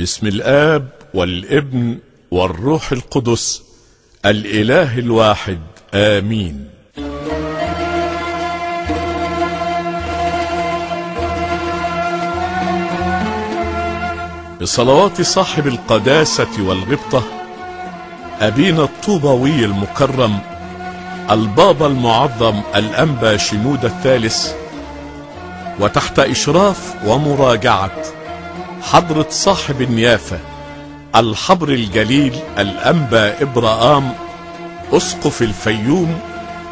بسم الآب والابن والروح القدس الإله الواحد آمين. بصلوات صاحب القداسة والغبطة أبينا الطوبوي المكرم البابا المعظم الأنبا شنود الثالث وتحت إشراف ومراجعة حضرة صاحب النيافة الحبر الجليل الأنبا إبراهام أسقف الفيوم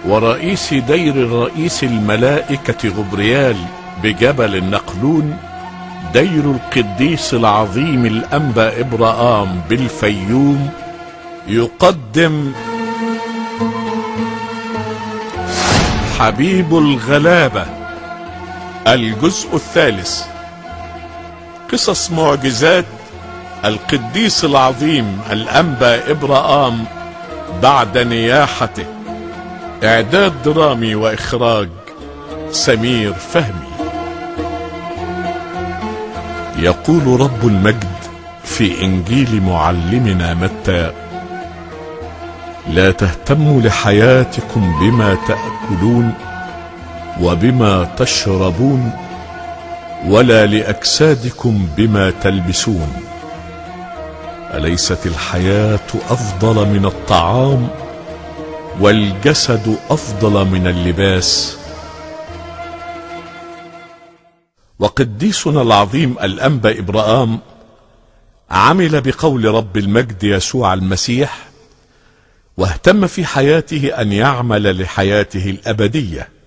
ورئيس دير الرئيس الملائكة غبريال بجبل النقلون دير القديس العظيم الأنبا إبراهام بالفيوم يقدم حبيب الغلابة الجزء الثالث. قصص معجزات القديس العظيم الأنبا إبراهام بعد نياحته. إعداد درامي وإخراج سمير فهمي. يقول رب المجد في إنجيل معلمنا متى لا تهتموا لحياتكم بما تأكلون وبما تشربون ولا لأجسادكم بما تلبسون. أليست الحياة أفضل من الطعام والجسد أفضل من اللباس؟ وقديسنا العظيم الأنبا إبراهام عمل بقول رب المجد يسوع المسيح واهتم في حياته أن يعمل لحياته الأبدية.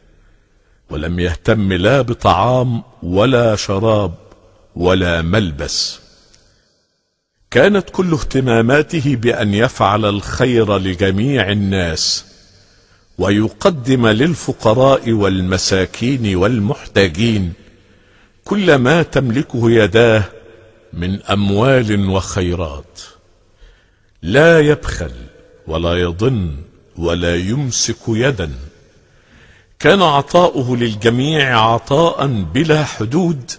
ولم يهتم لا بطعام ولا شراب ولا ملبس. كانت كل اهتماماته بأن يفعل الخير لجميع الناس ويقدم للفقراء والمساكين والمحتاجين كل ما تملكه يداه من أموال وخيرات. لا يبخل ولا يضن ولا يمسك يدا. كان عطاؤه للجميع عطاء بلا حدود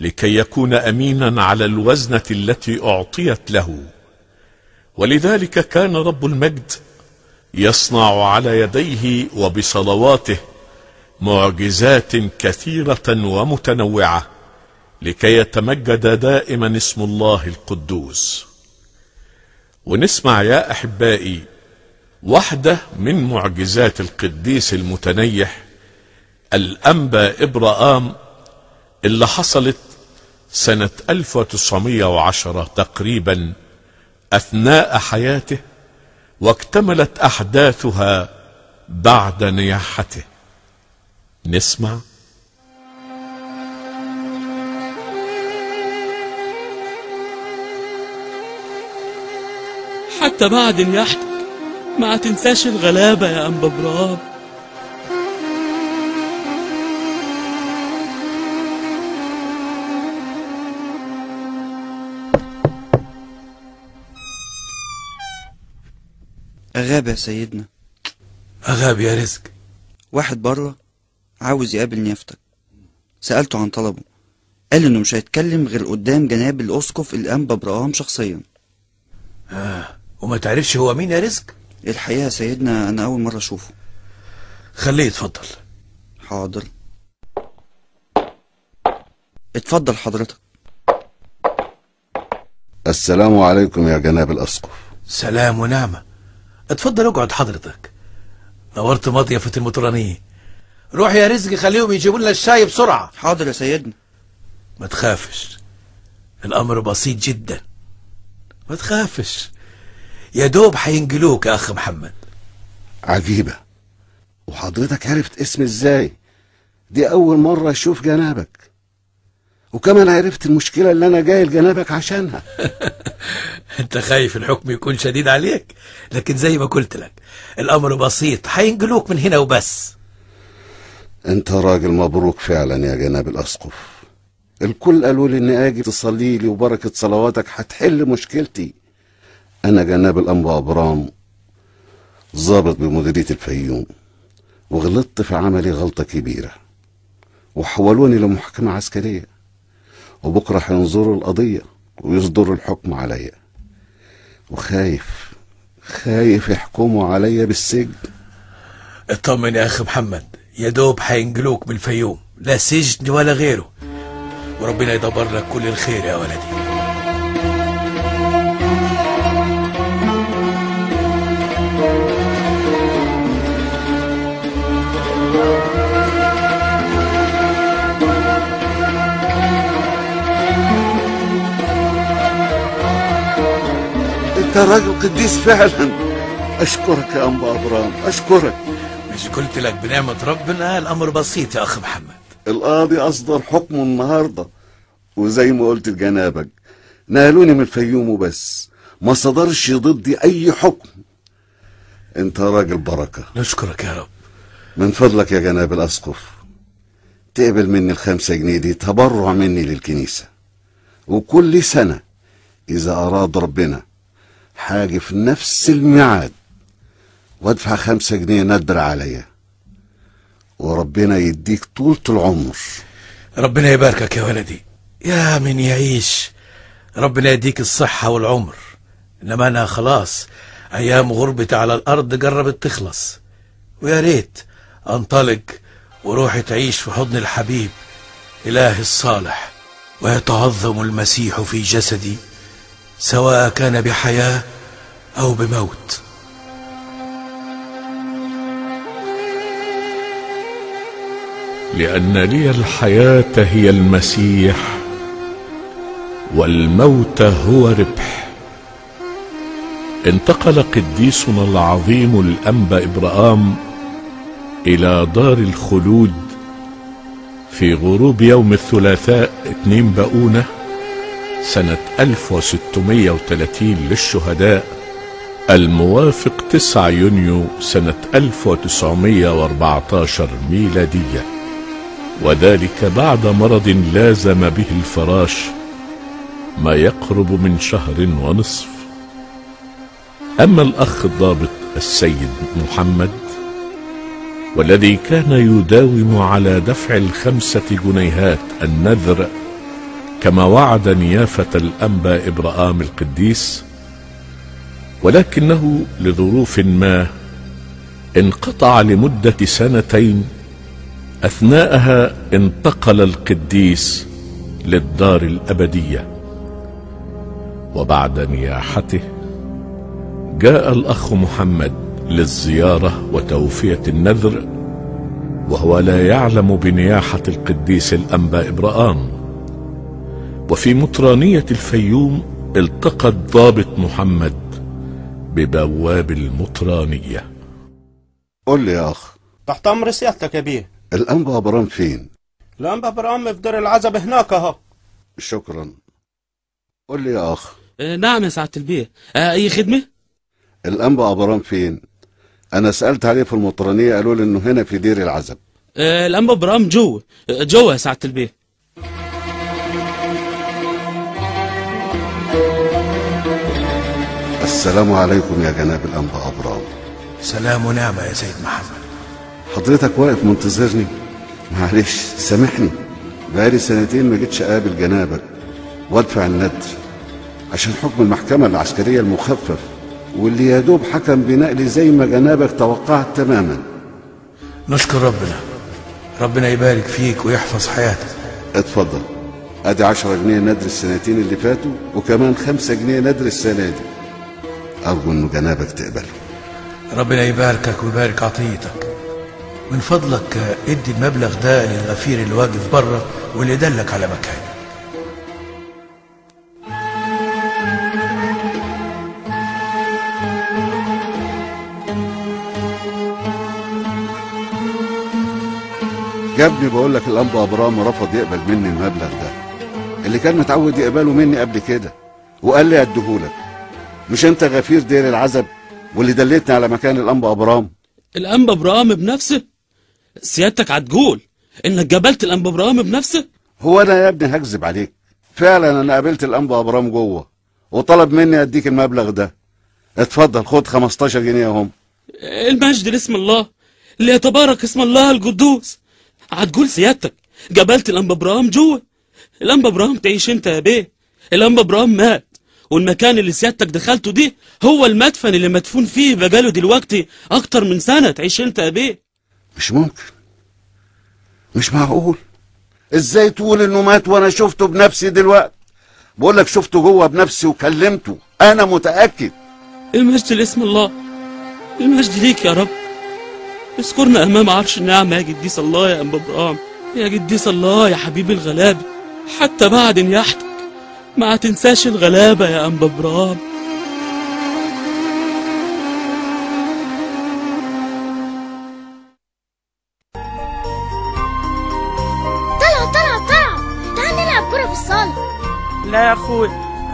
لكي يكون أمينا على الوزنة التي أعطيت له. ولذلك كان رب المجد يصنع على يديه وبصلواته معجزات كثيرة ومتنوعة لكي يتمجد دائما اسم الله القدوس. ونسمع يا أحبائي واحدة من معجزات القديس المتنيح الأنبا إبراهام اللي حصلت سنة 1910 تقريبا أثناء حياته واكتملت أحداثها بعد نياحته. نسمع. حتى بعد نياحتك ما تنساش الغلابة يا أنبا برام غاب يا سيدنا. أغاب يا رزق. واحد بره عاوز يقابل نيافتك. سألته عن طلبه. قال إنه مش هيتكلم غير قدام جناب الاسقف الانبا ابراهام شخصيا. آه. وما تعرفش هو مين يا رزق؟ الحقيقة يا سيدنا أنا أول مرة أشوفه. خليه يتفضل. حاضر. اتفضل حضرتك. السلام عليكم يا جناب الأسقف. سلام ونعمة. اتفضل اقعد حضرتك. نورت مضيفة المطرانية روح يا رزق خليهم يجيبوا لنا الشاي بسرعة. حاضر يا سيدنا. ما تخافش. الأمر بسيط جدا. ما تخافش. يا دوب هينجلوك يا أخ محمد. عجيبة. وحضرتك عرفت اسمي إزاي؟ دي أول مرة أشوف جنابك. وكمان عرفت المشكلة اللي أنا جاي لجنابك عشانها. أنت خايف الحكم يكون شديد عليك؟ لكن زي ما قلت لك الأمر بسيط هينجلوك من هنا وبس. أنت راجل مبروك فعلا يا جناب الأسقف. الكل قالوا لي إني أجي تصلي لي وبركة صلواتك هتحل مشكلتي. أنا جناب الأنبا أبرام ضابط بمديرية الفيوم وغلطت في عملي غلطة كبيرة وحولوني لمحكمة عسكرية وبكرة هينظروا القضية ويصدروا الحكم عليا. وخايف خايف يحكموا عليا بالسجن. اطمن يا أخي محمد يا دوب هينجلوك من الفيوم لا سجن ولا غيره. وربنا يدبر لك كل الخير يا ولدي. أنت راجل قديس فعلا. أشكرك يا انبا ابرام أشكرك. مش قلت لك؟ بنعمة ربنا الأمر بسيط يا أخي محمد. القاضي أصدر حكمه النهارده. وزي ما قلت لجنابك نقلوني من الفيوم وبس. ما صدرش ضدي أي حكم. أنت راجل بركة. نشكرك يا رب. من فضلك يا جناب الأسقف. تقبل مني الخمسة جنيه دي تبرع مني للكنيسة. وكل سنة إذا أراد ربنا حاجة في نفس الميعاد. وادفع خمسة جنيه ندر عليا. وربنا يديك طولة العمر. ربنا يباركك يا ولدي. يا من يعيش. ربنا يديك الصحة والعمر. إنما أنا خلاص أيام غربتي على الأرض قربت تخلص. ويا ريت أنطلق وروحي تعيش في حضن الحبيب إله الصالح. ويتعظم المسيح في جسدي. سواء كان بحياة أو بموت. لأن لي الحياة هي المسيح والموت هو ربح. انتقل قديسنا العظيم الأنبا إبراهام إلى دار الخلود في غروب يوم الثلاثاء 2 بؤونة سنة 1630 للشهداء الموافق 9 يونيو سنة 1914 ميلادية. وذلك بعد مرض لازم به الفراش ما يقرب من شهر ونصف. أما الأخ الضابط السيد محمد والذي كان يداوم على دفع الخمسة جنيهات النذر كما وعد نيافة الأنبا إبراهام القديس ولكنه لظروف ما انقطع لمدة سنتين أثناءها انتقل القديس للدار الأبدية. وبعد نياحته جاء الأخ محمد للزيارة وتوفية النذر وهو لا يعلم بنياحة القديس الأنبا إبراهام. وفي مطرانية الفيوم التقى الضابط محمد ببواب المطرانية. قول لي يا أخ. تحت أمر سيادتك يا بيه. الأنبا أبرام فين؟ الانبا إبراهيم في دار العزب هناك أهو. شكرا. قول لي يا أخ. آه، نعم يا سعادة البيه. آه، أي خدمة؟ الأنبا أبرام فين؟ أنا سألت عليه في المطرانية قالوا لي إنه هنا في دير العزب. آه، الأنبا إبراهيم جوه آه، جوه يا سعادة البيه. السلام عليكم يا جناب الأنبا أبرام. سلام ونعمة يا سيد محمد. حضرتك واقف منتظرني. معلش سامحني. بقالي سنتين ما جيتش أقابل جنابك. وادفع الندر. عشان حكم المحكمة العسكرية المخفف واللي يا دوب حكم بنقلي زي ما جنابك توقعت تماما. نشكر ربنا. ربنا يبارك فيك ويحفظ حياتك. اتفضل. أدي عشرة جنيه ندر السنتين اللي فاتوا وكمان خمسة جنيه ندر السنة دي. ارجو انه جنابك تقبله. ربنا يباركك ويبارك عطيتك. من فضلك ادي المبلغ ده للغفير اللي واقف بره واللي دلك على مكان جابني بقول لك الانبا ابرام رفض يقبل مني المبلغ ده. اللي كان متعود يقبله مني قبل كده وقال لي أديهولك. مش انت غفير دير العزب واللي دلتني على مكان الانبا أبرام؟ الأنبا إبراهيم بنفسه؟ سيادتك هتقول إنك قابلت الأنبا إبراهيم بنفسه؟ هو أنا يا ابني هكذب عليك. فعلا أنا قابلت الانبا أبرام جوه وطلب مني أديك المبلغ ده. اتفضل خد 15 جنيه أهم. المجد لاسم الله اللي يتبارك اسم الله القدوس. هتقول سيادتك قابلت الأنبا إبراهيم جوه. الأنبا إبراهيم تعيش أنت يا بيه. الانبا إبراهيم مات. والمكان اللي سيادتك دخلته دي هو المدفن اللي مدفون فيه بقاله دلوقتي أكتر من سنة. تعيش أنت يا بيه مش ممكن. مش معقول. إزاي تقول إنه مات وأنا شفته بنفسي دلوقتي؟ بقول لك شفته جوه بنفسي وكلمته. أنا متأكد. المجد لاسم الله. المجد ليك يا رب. اذكرنا أمام عرش النعمه يا قديس الله يا انبا إبراهيم. يا قديس الله يا حبيبي الغلابه حتى بعد نياحتك ما تنساش الغلابة يا انبا إبراهيم طلعوا طلعوا طلعوا. تعال نلعب كرة في الصالة. لا يا أخوي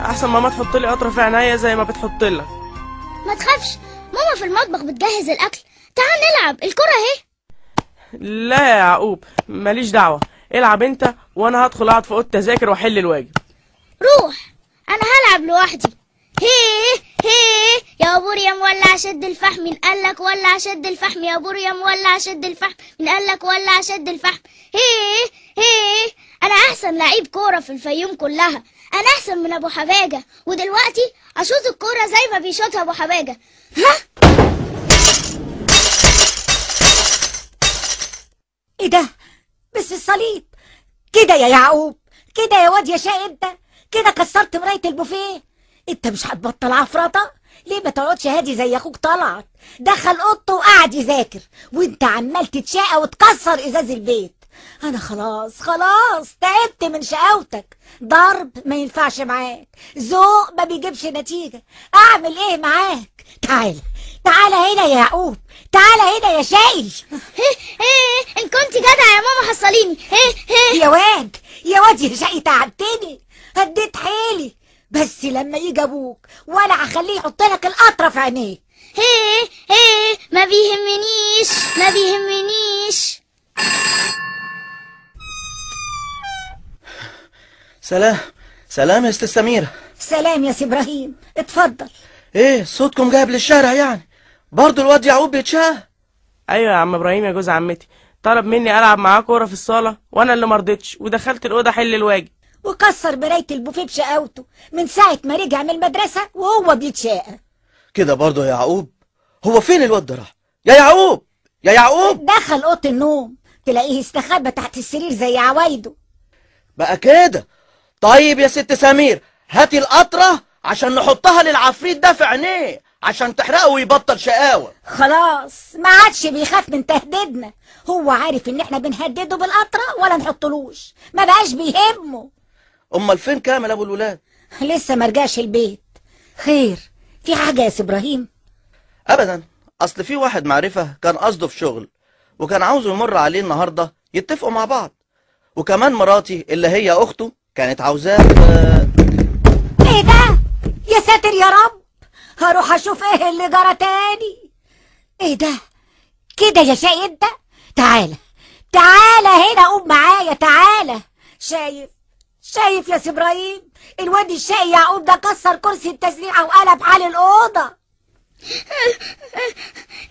أحسن ماما تحط لي قطره في عينيا زي ما بتحط لك. ما تخافش ماما في المطبخ بتجهز الأكل. تعال نلعب الكرة أهي. لا يا يعقوب ماليش دعوة. العب أنت وأنا هدخل أقعد في اوضه أذاكر وأحل الواجب. روح أنا هلعب لوحدي. هي هي يا بوريا مولع شد الفحم مين قالك ولع شد الفحم؟ يا بوريا مولع شد الفحم مين قالك ولع شد الفحم؟ هي هي أنا أحسن لعيب كورة في الفيوم كلها. أنا أحسن من أبو حباجة ودلوقتي أشوط الكورة زي ما بيشوطها أبو حباجة. ها؟ إيه ده؟ بس الصليب. كده يا يعقوب كده يا واد يا شقي انت كده كسرت مراية البوفيه؟ انت مش هتبطل عفرطة؟ ليه ما تقعدش هادي زي أخوك طلعت؟ دخل اوضته وقعد يذاكر وانت عمال تتشقى وتكسر ازاز البيت. أنا خلاص خلاص تعبت من شقاوتك. ضرب ما ينفعش معاك. ذوق ما بيجيبش نتيجة. اعمل إيه معاك؟ تعال تعال هنا يا يعقوب. تعال هنا يا هي إن كنت جدع يا ماما حصليني. هي هي. يا واد يا واد يا شقي تعبتني. هديت حيلي. بس لما يجي أبوك ولا هخليه يحط لك القطره في عينيه. هي هي ما بيهمنيش ما بيهمنيش. سلام سلام يا أستاذ سميرة. سلام يا سي إبراهيم اتفضل. إيه صوتكم جايب للشارع يعني. برضه الواد يعقوب بيتشاه أيوه يا عم إبراهيم يا جوز عمتي. طلب مني ألعب معاه كورة في الصالة وأنا اللي مرضتش ودخلت الأوضة أحل الواجب. وكسر مرايه البوفيه بشقاوته من ساعة ما رجع من المدرسة وهو بيتشاقى. كده برضه يا يعقوب؟ هو فين الواد ده راح؟ يا يعقوب! يا يعقوب! دخل أوضة النوم تلاقيه استخبى تحت السرير زي عوايده. بقى كده؟ طيب يا ست سمير هاتي القطرة عشان نحطها للعفريت ده في عينيه عشان تحرقه ويبطل شقاوة. خلاص ما عادش بيخاف من تهديدنا. هو عارف إن إحنا بنهدده بالقطرة ولا نحطلوش. ما بقاش بيهمه. أمال فين كامل أبو الولاد؟ لسه ما رجعش البيت. خير في حاجة يا سي إبراهيم؟ ابدا أصل في واحد معرفة كان قصده في شغل وكان عاوزه يمر عليه النهاردة يتفقوا مع بعض. وكمان مراتي اللي هي أخته كانت عاوزاه في- إيه ده؟ يا ساتر يا رب هروح أشوف إيه اللي جرى تاني. إيه ده؟ كده يا شقي انت تعالى تعالى هنا قوم معايا تعالى. شايف؟ شايف يا سي إبراهيم؟ الواد الشقي يعقوب ده كسر كرسي التسريحه وقلب حال الأوضة.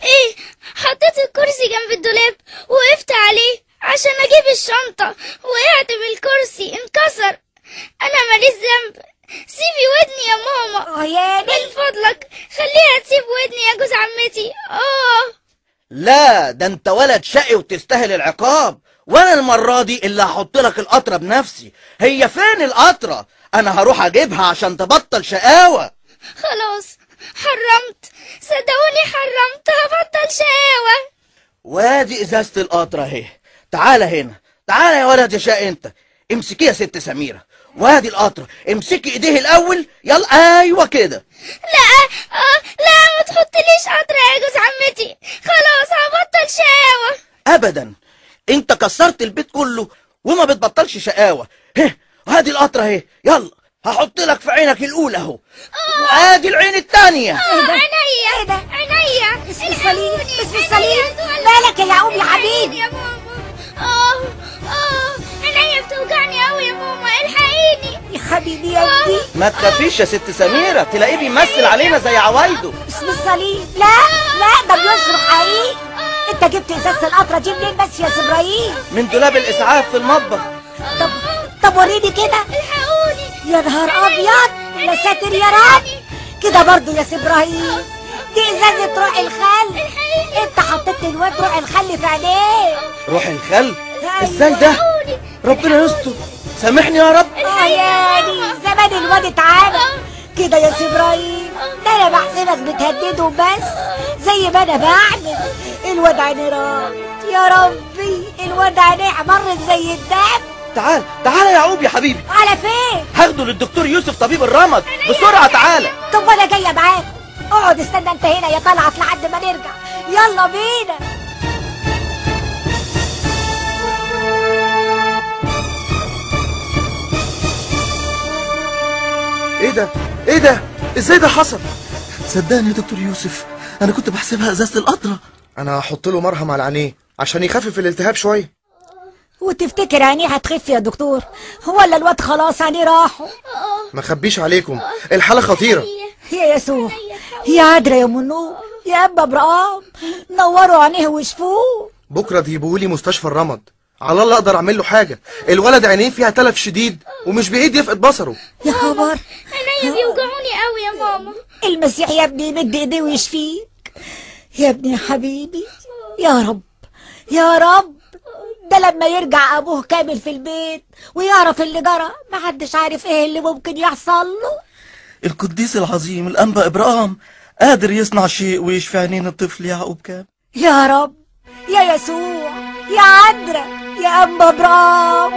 إيه حطيت الكرسي جنب الدولاب وقفت عليه عشان أجيب الشنطة وقعت بالكرسي انكسر. أنا ماليش ذنب. سيبي ودني يا ماما. آه يا من فضلك. خليها تسيب ودني يا جوز عمتي. آه. لا ده أنت ولد شقي وتستاهل العقاب. وأنا المرة دي اللي هحط لك القطرة بنفسي. هي فين القطرة؟ أنا هروح أجيبها عشان تبطل شقاوة. خلاص حرمت. صدقوني حرمت هبطل شقاوة. وادي إزازة القطرة أهي. تعالى هنا. تعالى يا ولد يا شقي أنت. امسكيه يا ست سميرة. وادي القطرة. امسكي إيديه الأول. يلا. أيوه كده. لا آه لا ما تحطليش قطرة يا جوز عمتي. خلاص هبطل شقاوة. ابدا. انت كسرت البيت كله وما بتبطلش شقاوة. هه وادي القطرة اهي. يلا هحط لك في عينك الأولى اهو. وآدي العين التانية. آه عينيا إيه ده؟ عينيا. اسم الصليب اسم الصليب. مالك يا يعقوب يا حبيبي يا ماما. آه آه عينيا بتوجعني قوي يا ماما. الحقيني. يا حبيبي يا ابني ما تخافيش يا ست سميرة. تلاقيه بيمثل علينا زي عوايده. اسم الصليب لا لا ده بيصرخ حقيقي انت جبت ازازة القطرة دي منين بس يا إبراهيم؟ من دولاب الإسعاف في المطبخ. طب طب وريني كده. الحقوني يا نهار أبيض يا ساتر يا رب. كده برضو يا إبراهيم. دي إزازة روح الخل. انت حطيت الواد روح الخل في عينيه. روح الخل؟ إزاي ده؟ ربنا يستر. سامحني يا رب. آه ياني زمان الواد اتعامل كده يا سي إبراهيم. ده أنا بحسبك بتهدده بس زي ما أنا بعمل. الواد عيني راح يا ربي الواد عينيه احمرت زي الدم تعال تعال يا يعقوب يا حبيبي. على فين؟ هاخده للدكتور يوسف طبيب الرمد. بسرعة تعالى طب وأنا جاية معاك. اقعد استنى أنت هنا يا طلعت لحد ما نرجع. يلا بينا. إيه ده؟ إيه ده؟ إزاي ده حصل؟ صدقني يا دكتور يوسف أنا كنت بحسبها إزازة القطرة. أنا هحط له مرهم على عينيه عشان يخفف الالتهاب شوية. وتفتكر عينيه هتخف يا دكتور؟ ولا الواد خلاص عينيه راحوا؟ ما خبيش عليكم الحالة خطيرة. يا يسوع يا عدرا يا منور يا أبا إبراهام نوروا عينيه وشفوه. بكرة تجيبوه لي مستشفى الرمد. على الله أقدر أعمل له حاجة. الولد عينيه فيها تلف شديد ومش بعيد يفقد بصره. يا خبر. عينيا بيوجعوني قوي يا ماما. المسيح يا ابني يمد ايديه ويشفيك. يا ابني يا حبيبي. يا رب. يا رب. ده لما يرجع أبوه كامل في البيت ويعرف اللي جرى محدش عارف إيه اللي ممكن يحصل له. القديس العظيم الأنبا إبراهام قادر يصنع شيء ويشفي عينين الطفل يعقوب كام يا رب. يا يسوع. يا عدرا يا أبا ابراهام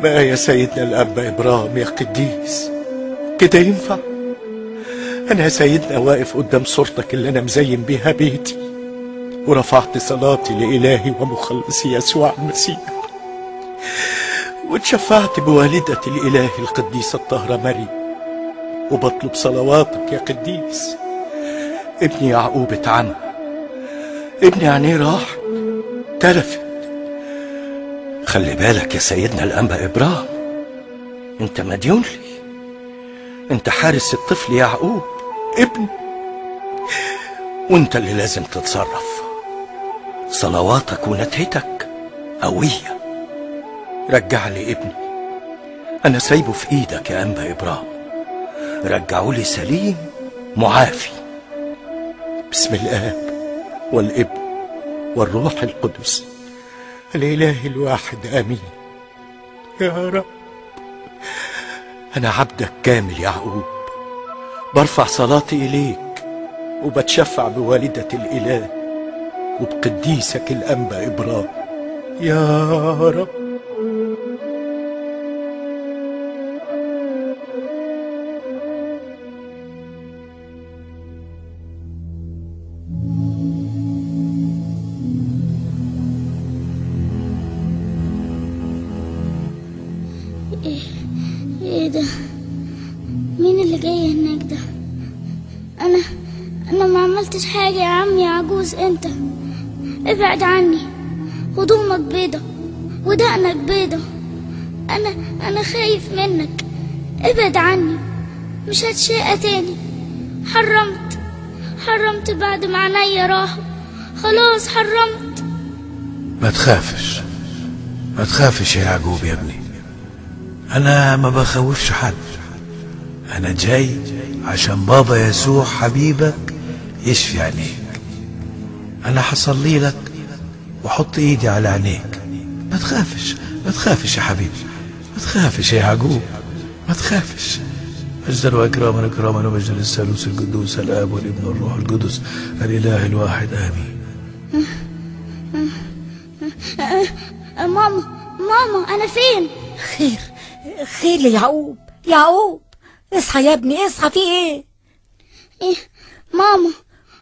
ما يا سيدنا الأب إبراهيم يا قديس؟ كده ينفع؟ أنا يا سيدنا واقف قدام صورتك اللي أنا مزين بيها بيتي ورفعت صلاتي لإلهي ومخلصي يسوع المسيح. واتشفعت بوالدة الإله القديسة الطاهرة مريم وبطلب صلواتك يا قديس. ابني يعقوب اتعمى ابني عينيه راح تلفت. خلي بالك يا سيدنا الأنبا إبراهيم أنت مديون لي. أنت حارس الطفل يعقوب ابني. وأنت اللي لازم تتصرف. صلواتك ونتهتك قوية. رجع لي ابني. أنا سايبه في إيدك يا أنبا إبراهيم. رجعوا لي سليم معافي. بسم الآب والإبن والروح القدس. الإله الواحد آمين. يا رب. أنا عبدك كامل يعقوب برفع صلاتي إليك وبتشفع بوالدة الإله وبقديسك الأنبا إبراهيم. يا رب. جاي هناك ده. أنا أنا ما عملتش حاجة يا عم يا عجوز أنت. ابعد عني. هدومك بيضة ودقنك بيضة. أنا أنا خايف منك. ابعد عني. مش هتشقى تاني. حرمت. حرمت بعد ما عينيا راحوا. خلاص حرمت. ما تخافش. ما تخافش يا يعقوب يا ابني. أنا ما بخوفش حد. أنا جاي عشان بابا يسوع حبيبك يشفي عينيك. أنا حصلي لك وحط إيدي على عينيك. ما تخافش ما تخافش يا حبيبي. ما تخافش يا يعقوب ما تخافش. مجدا واكراما اكراما ومجدا للثالوث القدوس الآب والابن والروح القدس الإله الواحد آمين. أه، ماما ماما أنا فين؟ خير خير يا يعقوب يعقوب اصحى يا ابني اصحى في إيه؟ إيه ماما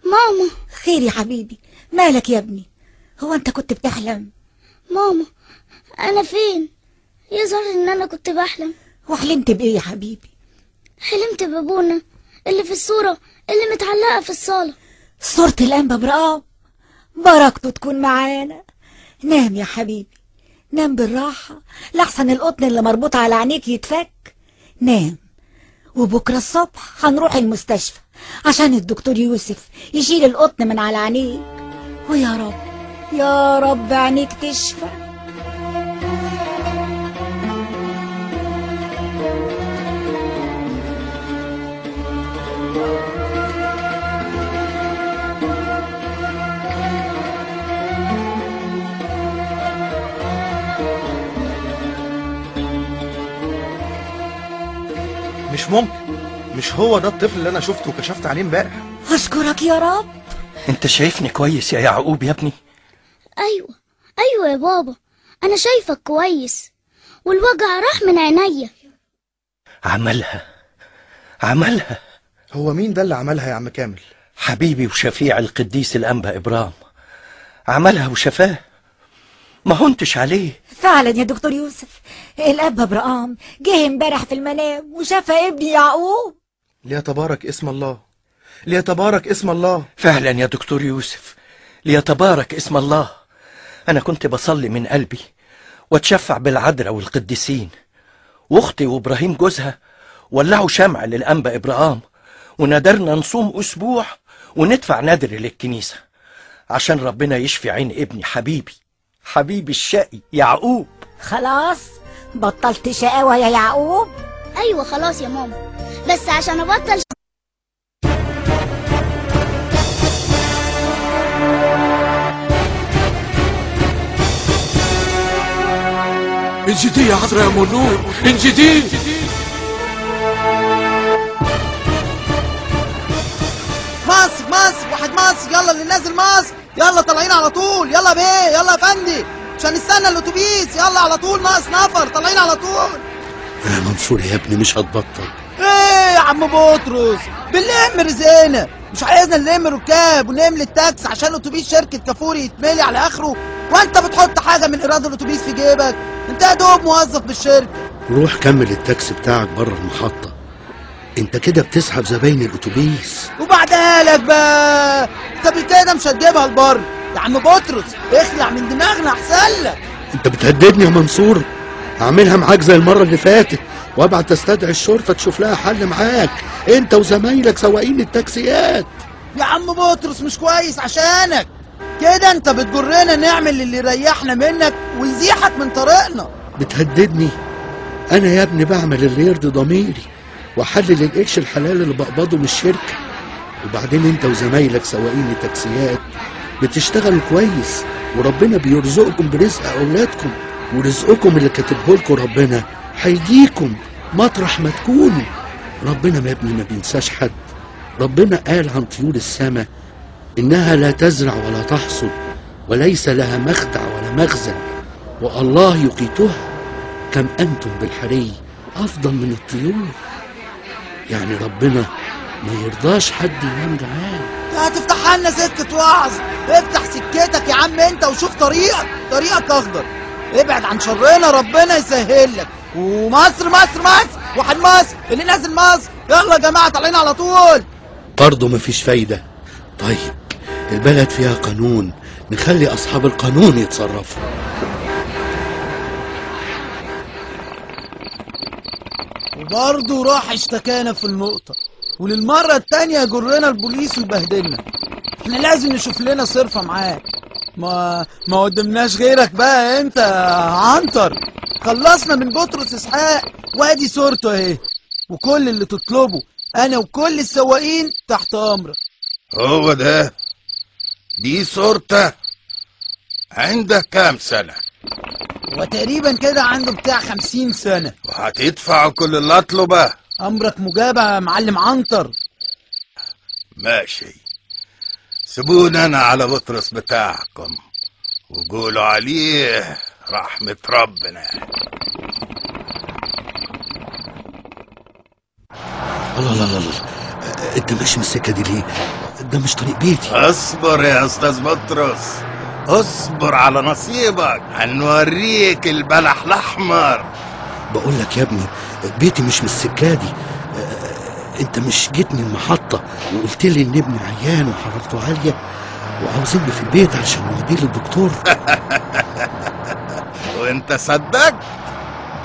ماما. خير يا حبيبي مالك يا ابني؟ هو انت كنت بتحلم؟ ماما أنا فين؟ يظهر إن أنا كنت بحلم. وحلمت بإيه يا حبيبي؟ حلمت بأبونا اللي في الصورة اللي متعلقة في الصالة. صورة الأنبا برقام بركته تكون معانا. نام يا حبيبي نام بالراحة لحسن القطن اللي مربوط على عينيك يتفك. نام. وبكرة الصبح هنروح المستشفى عشان الدكتور يوسف يشيل القطن من على عينيك. ويا رب يا رب عينيك تشفى. مش ممكن. مش هو ده الطفل اللي أنا شفته وكشفت عليه امبارح؟ أشكرك يا رب. أنت شايفني كويس يا يعقوب يا ابني؟ أيوه أيوه يا بابا. أنا شايفك كويس. والوجع راح من عينيا. عملها. عملها. هو مين ده اللي عملها يا عم كامل؟ حبيبي وشفيع القديس الأنبا إبرام عملها وشفاه. ما هنتش عليه. فعلا يا دكتور يوسف. الأب أبرام جه امبارح في المنام وشاف ابني يعقوب. ليتبارك اسم الله. ليتبارك اسم الله. فعلا يا دكتور يوسف. ليتبارك اسم الله. أنا كنت بصلي من قلبي واتشفع بالعذراء والقديسين. وأختي وإبراهيم جوزها ولعوا شمع للأنبا إبراهام. ونادرنا نصوم أسبوع وندفع نادر للكنيسة عشان ربنا يشفي عين ابني حبيبي. حبيبي الشقي يعقوب. خلاص بطلت شقاوة يا يعقوب؟ أيوه خلاص يا ماما. بس عشان أبطل انجدي يا عذراء يا منور انجدي ماسك ماسك واحد ماسك يلا اللي نازل ماسك يلا طالعين على طول يلا بيه يلا يا فندي عشان نستنى الأتوبيس يلا على طول ناقص نفر طالعين على طول. يا منصور يا ابني مش هتبطل. إيه يا عم بطرس بنلم رزقنا مش عايزنا نلم ركاب ونملي التاكس عشان اتوبيس شركة كافوري يتملي على آخره. وأنت بتحط حاجة من إيراد الأتوبيس في جيبك؟ أنت يا دوب موظف بالشركة. روح كمل التاكسي بتاعك بره المحطة. انت كده بتسحب زباين الاتوبيس. وبعدها لك بقى. انت كده مش هتجيبها لبر يا عم بطرس اخلع من دماغنا احسن لك. انت بتهددني يا منصور. هعملها معاك زي المرة اللي فاتت. وابعت استدعي الشرطة تشوف لها حل معاك. انت وزمايلك سواقين التاكسيات. يا عم بطرس مش كويس عشانك. كده انت بتجرنا نعمل اللي يريحنا منك ويزيحك من طريقنا. بتهددني. أنا يا ابني بعمل اللي يرضي ضميري. واحلل القرش الحلال اللي بقبضه من الشركة. وبعدين أنت وزمايلك سواقين التاكسيات بتشتغلوا كويس وربنا بيرزقكم برزق أولادكم ورزقكم اللي كاتبه لكم ربنا هيجيكم مطرح ما تكونوا ربنا ما ابني ما بينساش حد. ربنا قال عن طيور السماء إنها لا تزرع ولا تحصد وليس لها مخدع ولا مخزن والله يقيتها كم أنتم بالحري أفضل من الطيور. يعني ربنا ما يرضاش حد ينام جعان. هتفتح لنا سكة وعظ. افتح سكتك يا عم انت وشوف طريقك. طريقك أخضر. ابعد عن شرنا ربنا يسهل لك ومصر مصر مصر. واحد مصر اللي نازل مصر. يلا يا جماعة طالعين على طول. برضه مفيش فايدة. طيب البلد فيها قانون. نخلي أصحاب القانون يتصرفوا. وبرضه راح اشتكانا في النقطة. وللمرة التانية جرنا البوليس ويبهدلنا إحنا لازم نشوف لنا صرفة معاه ما ما قدمناش غيرك بقى انت عنتر خلصنا من بطرس اسحاق وادي صورته اهي. وكل اللي تطلبه أنا وكل السواقين تحت امرك. هو ده. دي صورته. عندك كام سنة؟ وتقريبا كده عنده بتاع خمسين سنة. وهتدفع كل اللي اطلبه امرك مجابة يا معلم عنتر؟ ماشي. سيبوني أنا على بطرس بتاعكم. وقولوا عليه رحمة ربنا. الله الله الله الله. أنت ماشي من السكة دي ليه؟ ده مش طريق بيتي. اصبر يا أستاذ بطرس. اصبر على نصيبك. هنوريك البلح الأحمر. بقول لك يا ابني بيتي مش من السكة دي. انت مش جيتني المحطة وقلت لي ان ابني عيان وحرارته عالية وعاوزيني في البيت عشان نوديه للدكتور. وانت صدقت؟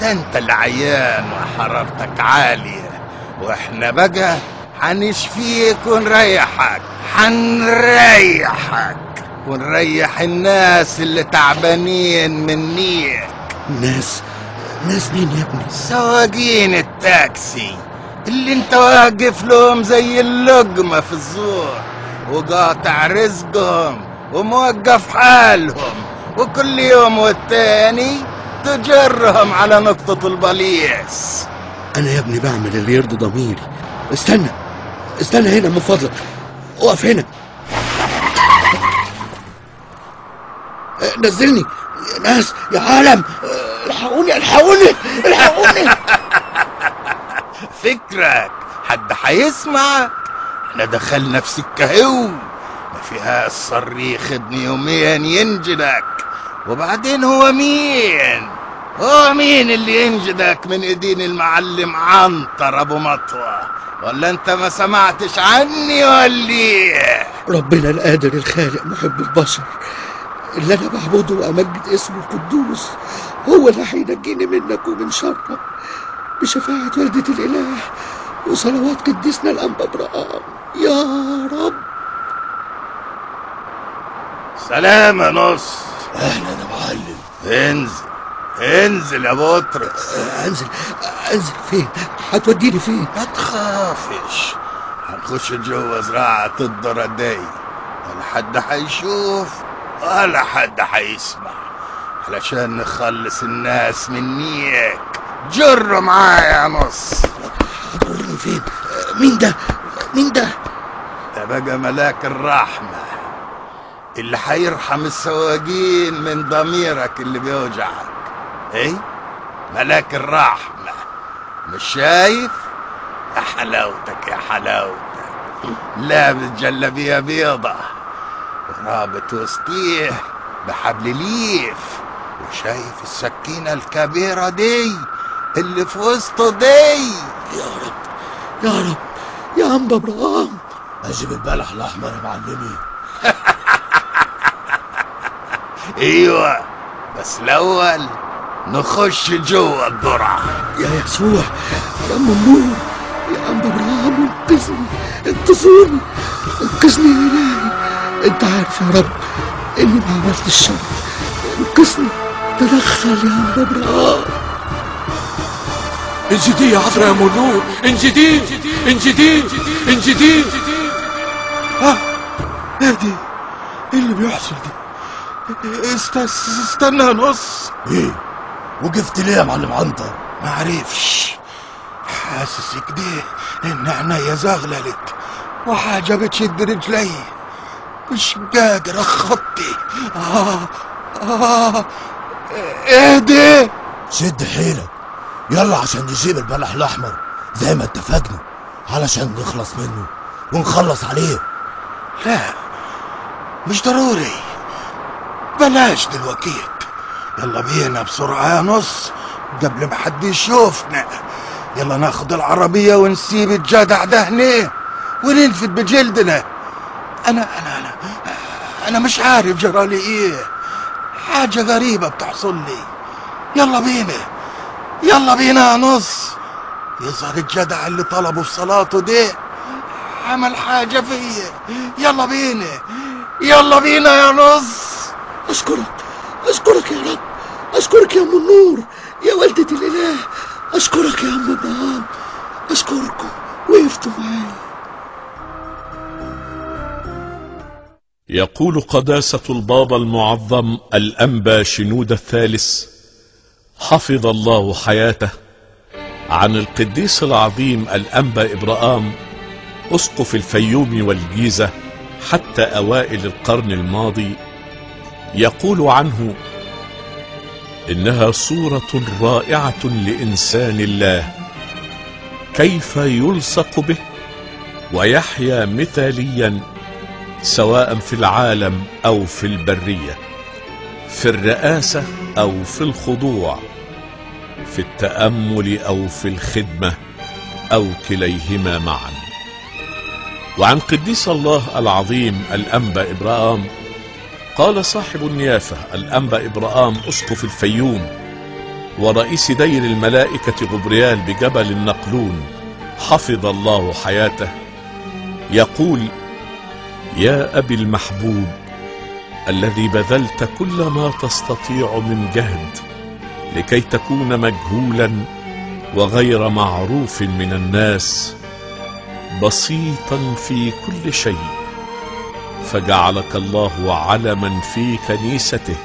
ده انت اللي عيان وحرارتك عالية. وإحنا بقى هنشفيك ونريحك. هنريحك. ونريح الناس اللي تعبانين منيك. ناس ناس مين يا ابني. سواقين التاكسي. اللي انت واقف لهم زي اللقمة في الزور وقاطع رزقهم وموقف حالهم وكل يوم والتاني تجرهم على نقطة البليس. أنا يا ابني بعمل اللي يرضي ضميري. استنى استنى هنا من فضلك. اقف هنا. نزلني. يا ناس يا عالم. الحقوني الحقوني الحقوني. فكرك حد هيسمعك. إحنا دخلنا في سكة هو ما فيها الصريخ ابن يومين ينجدك. وبعدين هو مين؟ هو مين اللي ينجدك من إيدين المعلم عنتر أبو مطوة؟ ولا أنت ما سمعتش عني ولا إيه ربنا القادر الخالق محب البشر اللي أنا بعبده وأمجد اسمه القدوس هو اللي هينجيني منك ومن شرك. بشفاعة والدة الإله وصلوات قديسنا الأنبا إبراهيم يا رب. سلام يا نص أهلا يا معلم. انزل انزل يا بطرس. أنزل أنزل. فين؟ هتوديني فين؟ ما تخافش. هنخش جوا زراعة الذرة دي ولا حد هيشوف. ولا حد هيسمع علشان نخلص الناس منيك جر معايا يا نص هتجرني فين؟ مين ده؟ مين ده؟ ده بقى ملاك الرحمة. اللي هيرحم السواقين من ضميرك اللي بيوجعك. إيه؟ ملاك الرحمة. مش شايف؟ يا حلاوتك يا حلاوتك. لابس جلابية بيضة. ورابط وسطيه بحبل ليف وشايف السكينة الكبيرة دي اللي في وسطه دي. يا رب يا رب يا أنبا إبراهيم. أجيب البلح الأحمر يا معلمي. أيوه بس الأول نخش جوه الذرة يا يسوع يا أم النور يا أنبا إبراهيم انقذني انقذوني انقذني يا أنت عارف يا رب إني ما عملت الشر. انقذني. تدخل يا أنبا إبراهيم انجدي يا عذرا يا منور انجدي انجدي انجدي آه إيه دي إيه اللي بيحصل دي؟ است- استنى يا نص. إيه؟ وقفت ليه يا معلم عنتر؟ ما عرفش حاسس كده إن عينيا زغللت. وحاجة بتشد رجلي. مش قادر اخطي آه آه إيه دي شد حيلك. يلا عشان نجيب البلح الأحمر زي ما اتفقنا علشان نخلص منه ونخلص عليه. لا مش ضروري. بلاش دلوقتي. يلا بينا بسرعة يا نص قبل ما حد يشوفنا. يلا ناخد العربية ونسيب الجدع ده هنا وننفد بجلدنا. أنا أنا أنا أنا مش عارف جرالي إيه. حاجة غريبة بتحصل لي. يلا بينا. يلا بينا يا نص. يظهر الجدع اللي طلبه في صلاته ده عمل حاجة فيا. يلا بينا. يلا بينا يا نص. أشكرك. أشكرك يا رب. أشكرك يا أم النور. يا والدة الإله. أشكرك يا أم إبراهيم أشكركم. وقفتوا معايا. يقول قداسة البابا المعظم الأنبا شنود الثالث حفظ الله حياته. عن القديس العظيم الأنبا إبراهام أسقف الفيوم والجيزة حتى أوائل القرن الماضي يقول عنه إنها صورة رائعة لإنسان الله. كيف يلصق به ويحيا مثاليا سواء في العالم أو في البرية في الرئاسة أو في الخضوع في التأمل أو في الخدمة أو كليهما معا. وعن قديس الله العظيم الأنبأ إبراهام قال صاحب النيافة الأنبأ إبراهام اسقف الفيوم ورئيس دير الملائكة غبريال بجبل النقلون حفظ الله حياته يقول يا أبي المحبوب الذي بذلت كل ما تستطيع من جهد لكي تكون مجهولا وغير معروف من الناس بسيطا في كل شيء فجعلك الله علما في كنيسته.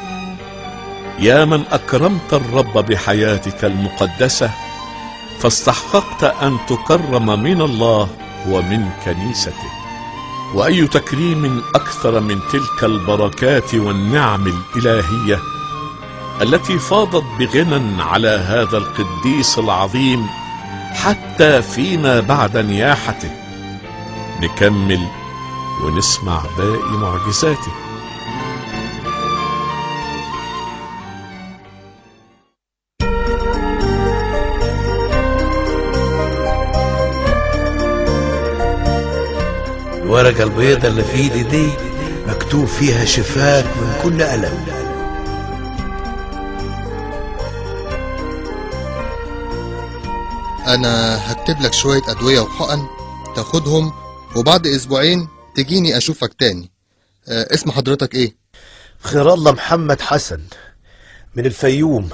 يا من أكرمت الرب بحياتك المقدسة فاستحققت أن تكرم من الله ومن كنيسته. وأي تكريم أكثر من تلك البركات والنعم الإلهية التي فاضت بغنى على هذا القديس العظيم حتى فيما بعد نياحته. نكمل ونسمع باقي معجزاته. الورقة البيضة اللي في ايدي دي مكتوب فيها شفاك من كل ألم. أنا هكتب لك شوية أدوية وحقن تاخدهم وبعد أسبوعين تجيني أشوفك تاني. آه، اسم حضرتك إيه؟ خير الله محمد حسن من الفيوم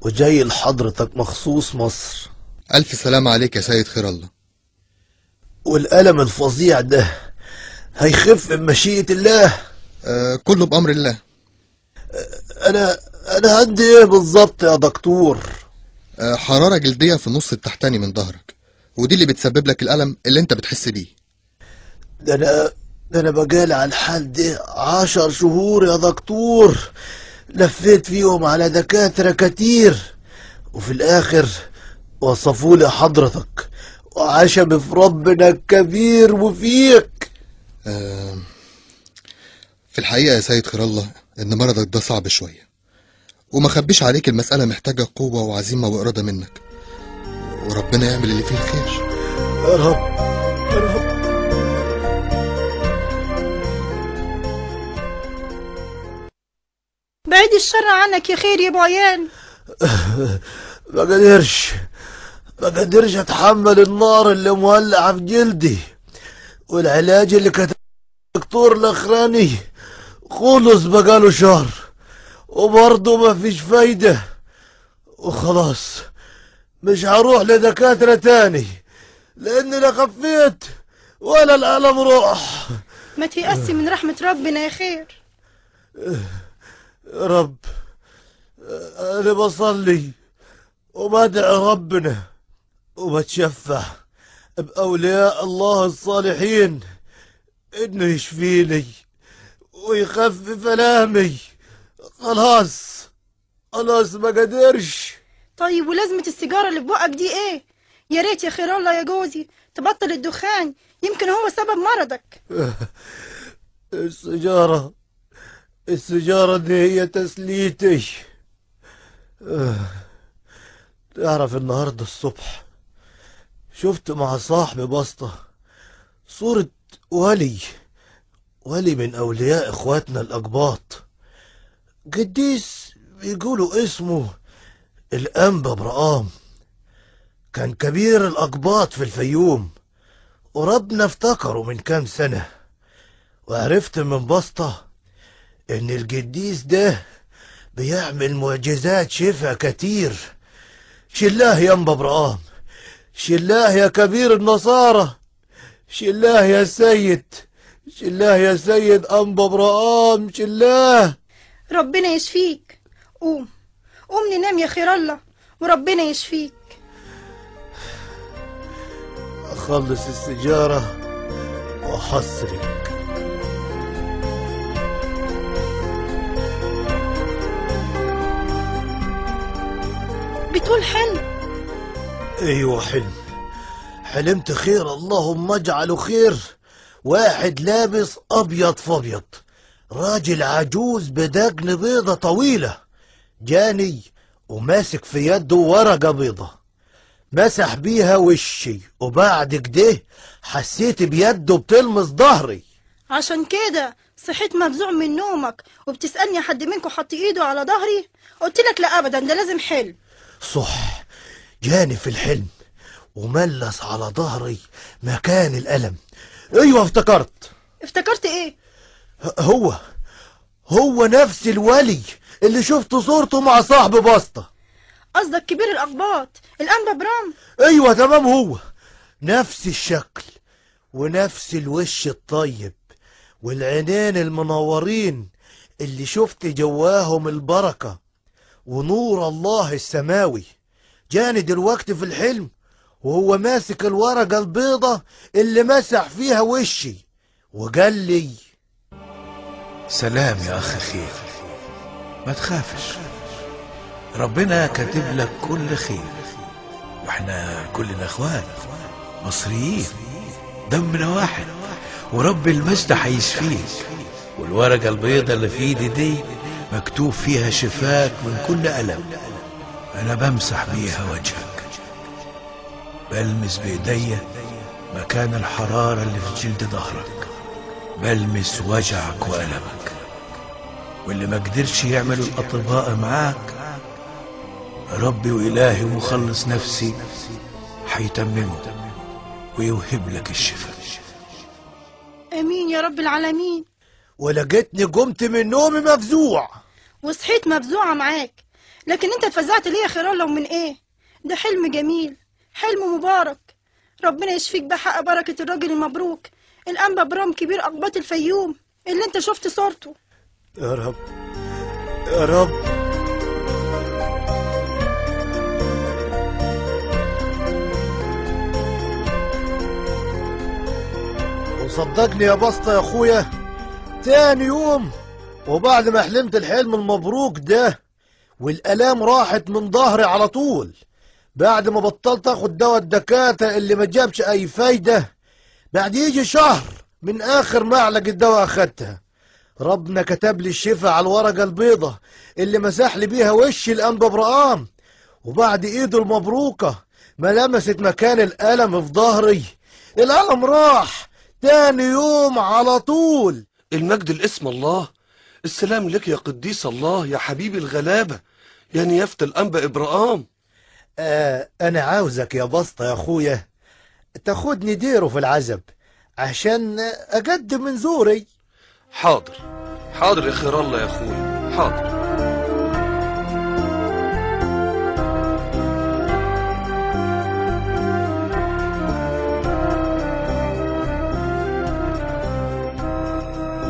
وجاي لحضرتك مخصوص مصر. ألف سلام عليك يا سيد خير الله. والألم الفظيع ده هيخف بمشيئة الله. آه، كله بأمر الله. أنا أنا عندي إيه بالظبط يا دكتور. آه، حرارة جلدية في النص التحتاني من ظهرك ودي اللي بتسبب لك الألم اللي أنت بتحس بيه. ده أنا ده أنا بقالي على الحال ده عشر شهور يا دكتور. لفيت فيهم على دكاترة كتير وفي الآخر وصفوا لي حضرتك وعشم في ربنا الكبير وفيك. آه، في الحقيقة يا سيد خير الله إن مرضك ده صعب شوية. وما خبيش عليك المسألة محتاجة قوة وعزيمة وإرادة منك. وربنا يعمل اللي فيه الخير. يا رب يا رب بعيد الشر عنك يا خير يا أبو عيال. ما قدرش ما قدرش أتحمل النار اللي مولعة في جلدي. والعلاج اللي كتب الدكتور الأخراني خلص بقاله شهر وبرضه ما فيش فايدة وخلاص. مش هروح لدكاترة تاني لأني لا خفيت ولا الألم روح. ما تيأسي من رحمة ربنا يا خير. رب أنا بصلي وبدعي ربنا وبتشفع. بأولياء الله الصالحين إنه يشفيني ويخفف ألامي. خلاص خلاص ما قدرش. طيب ولازمة السيجارة اللي في بقك دي إيه؟ يا ريت يا خير الله يا جوزي تبطل الدخان. يمكن هو سبب مرضك. السيجارة السيجارة دي هي تسليتي. آه، تعرف النهاردة الصبح شفت مع صاحبي بسطة صورة ولي ولي من أولياء إخواتنا الأقباط. قديس بيقولوا اسمه الأنبا برقام كان كبير الأقباط في الفيوم وربنا افتكره من كام سنة. وعرفت من بسطة إن القديس ده بيعمل معجزات شفا كتير. شلاه يا أنبا برقام شلاه يا كبير النصارى شلاه يا سيد شلاه يا سيد أنبا برقام شلاه. ربنا يشفيك. قوم قوم ننام يا خير الله وربنا يشفيك. أخلص السيجارة وأحصرك بتقول حلم أيوة حلم. حلمت خير اللهم اجعله خير. واحد لابس أبيض فأبيض راجل عجوز بدقن بيضة طويلة. جاني وماسك في يده ورقة بيضة. مسح بيها وشي وبعد كده حسيت بيده بتلمس ظهري. عشان كده صحيت مفزوع من نومك وبتسألني حد منكم حط إيده على ظهري؟ قلت لك لا ابدا ده لازم حلم. صح. جاني في الحلم وملس على ظهري مكان الألم. أيوه افتكرت. افتكرت إيه؟ هو هو نفس الولي اللي شفت صورته مع صاحب بسطة. قصدك كبير الاقباط الأنبا برام. أيوه تمام هو. نفس الشكل ونفس الوش الطيب والعينين المنورين اللي شفت جواهم البركة ونور الله السماوي. جاني دلوقتي في الحلم وهو ماسك الورقة البيضة اللي مسح فيها وشي وقال لي سلام يا أخي خير ما تخافش ربنا كاتب لك كل خير وإحنا كلنا إخوان مصريين دمنا واحد ورب المجد هيشفيك والورقة البيضة اللي في إيدي دي مكتوب فيها شفاك من كل ألم. أنا بمسح بيها وجهك بلمس بإيديا مكان الحرارة اللي في جلد ظهرك بلمس وجعك وألمك. واللي ما قدرش يعمله الأطباء معاك ربي وإلهي ومخلص نفسي هيتممه ويوهب لك الشفاء. آمين يا رب العالمين. ولقيتني قمت من نومي مفزوع. وصحيت مفزوعة معاك. لكن انت اتفزعت ليه يا خير الله ومن إيه؟ ده حلم جميل حلم مبارك. ربنا يشفيك بحق بركة الراجل المبروك. الأنبا برام كبير أقباط الفيوم. اللي انت شفت صورته. يا رب يا رب. وصدقني يا بسطة يا أخويا تاني يوم وبعد ما حلمت الحلم المبروك ده والألام راحت من ظهري على طول. بعد ما بطلت اخد دواء الدكاترة اللي ما جابش أي فايدة بعد يجي شهر من آخر معلقه دواء اخدتها ربنا كتب لي الشفاء على الورقة البيضة اللي مسح لي بيها وشي الانبا برقام وبعد إيده المبروكة ما لمست مكان الألم في ظهري. الألم راح تاني يوم على طول. المجد لاسم الله. السلام لك يا قديس الله يا حبيبي الغلابة. يا نيافة الأنبا إبراهام. آه أنا عاوزك يا بسطة يا أخويا تاخدني ديره في العزب عشان أقدم من زوري. حاضر حاضر يا خير الله يا أخويا حاضر.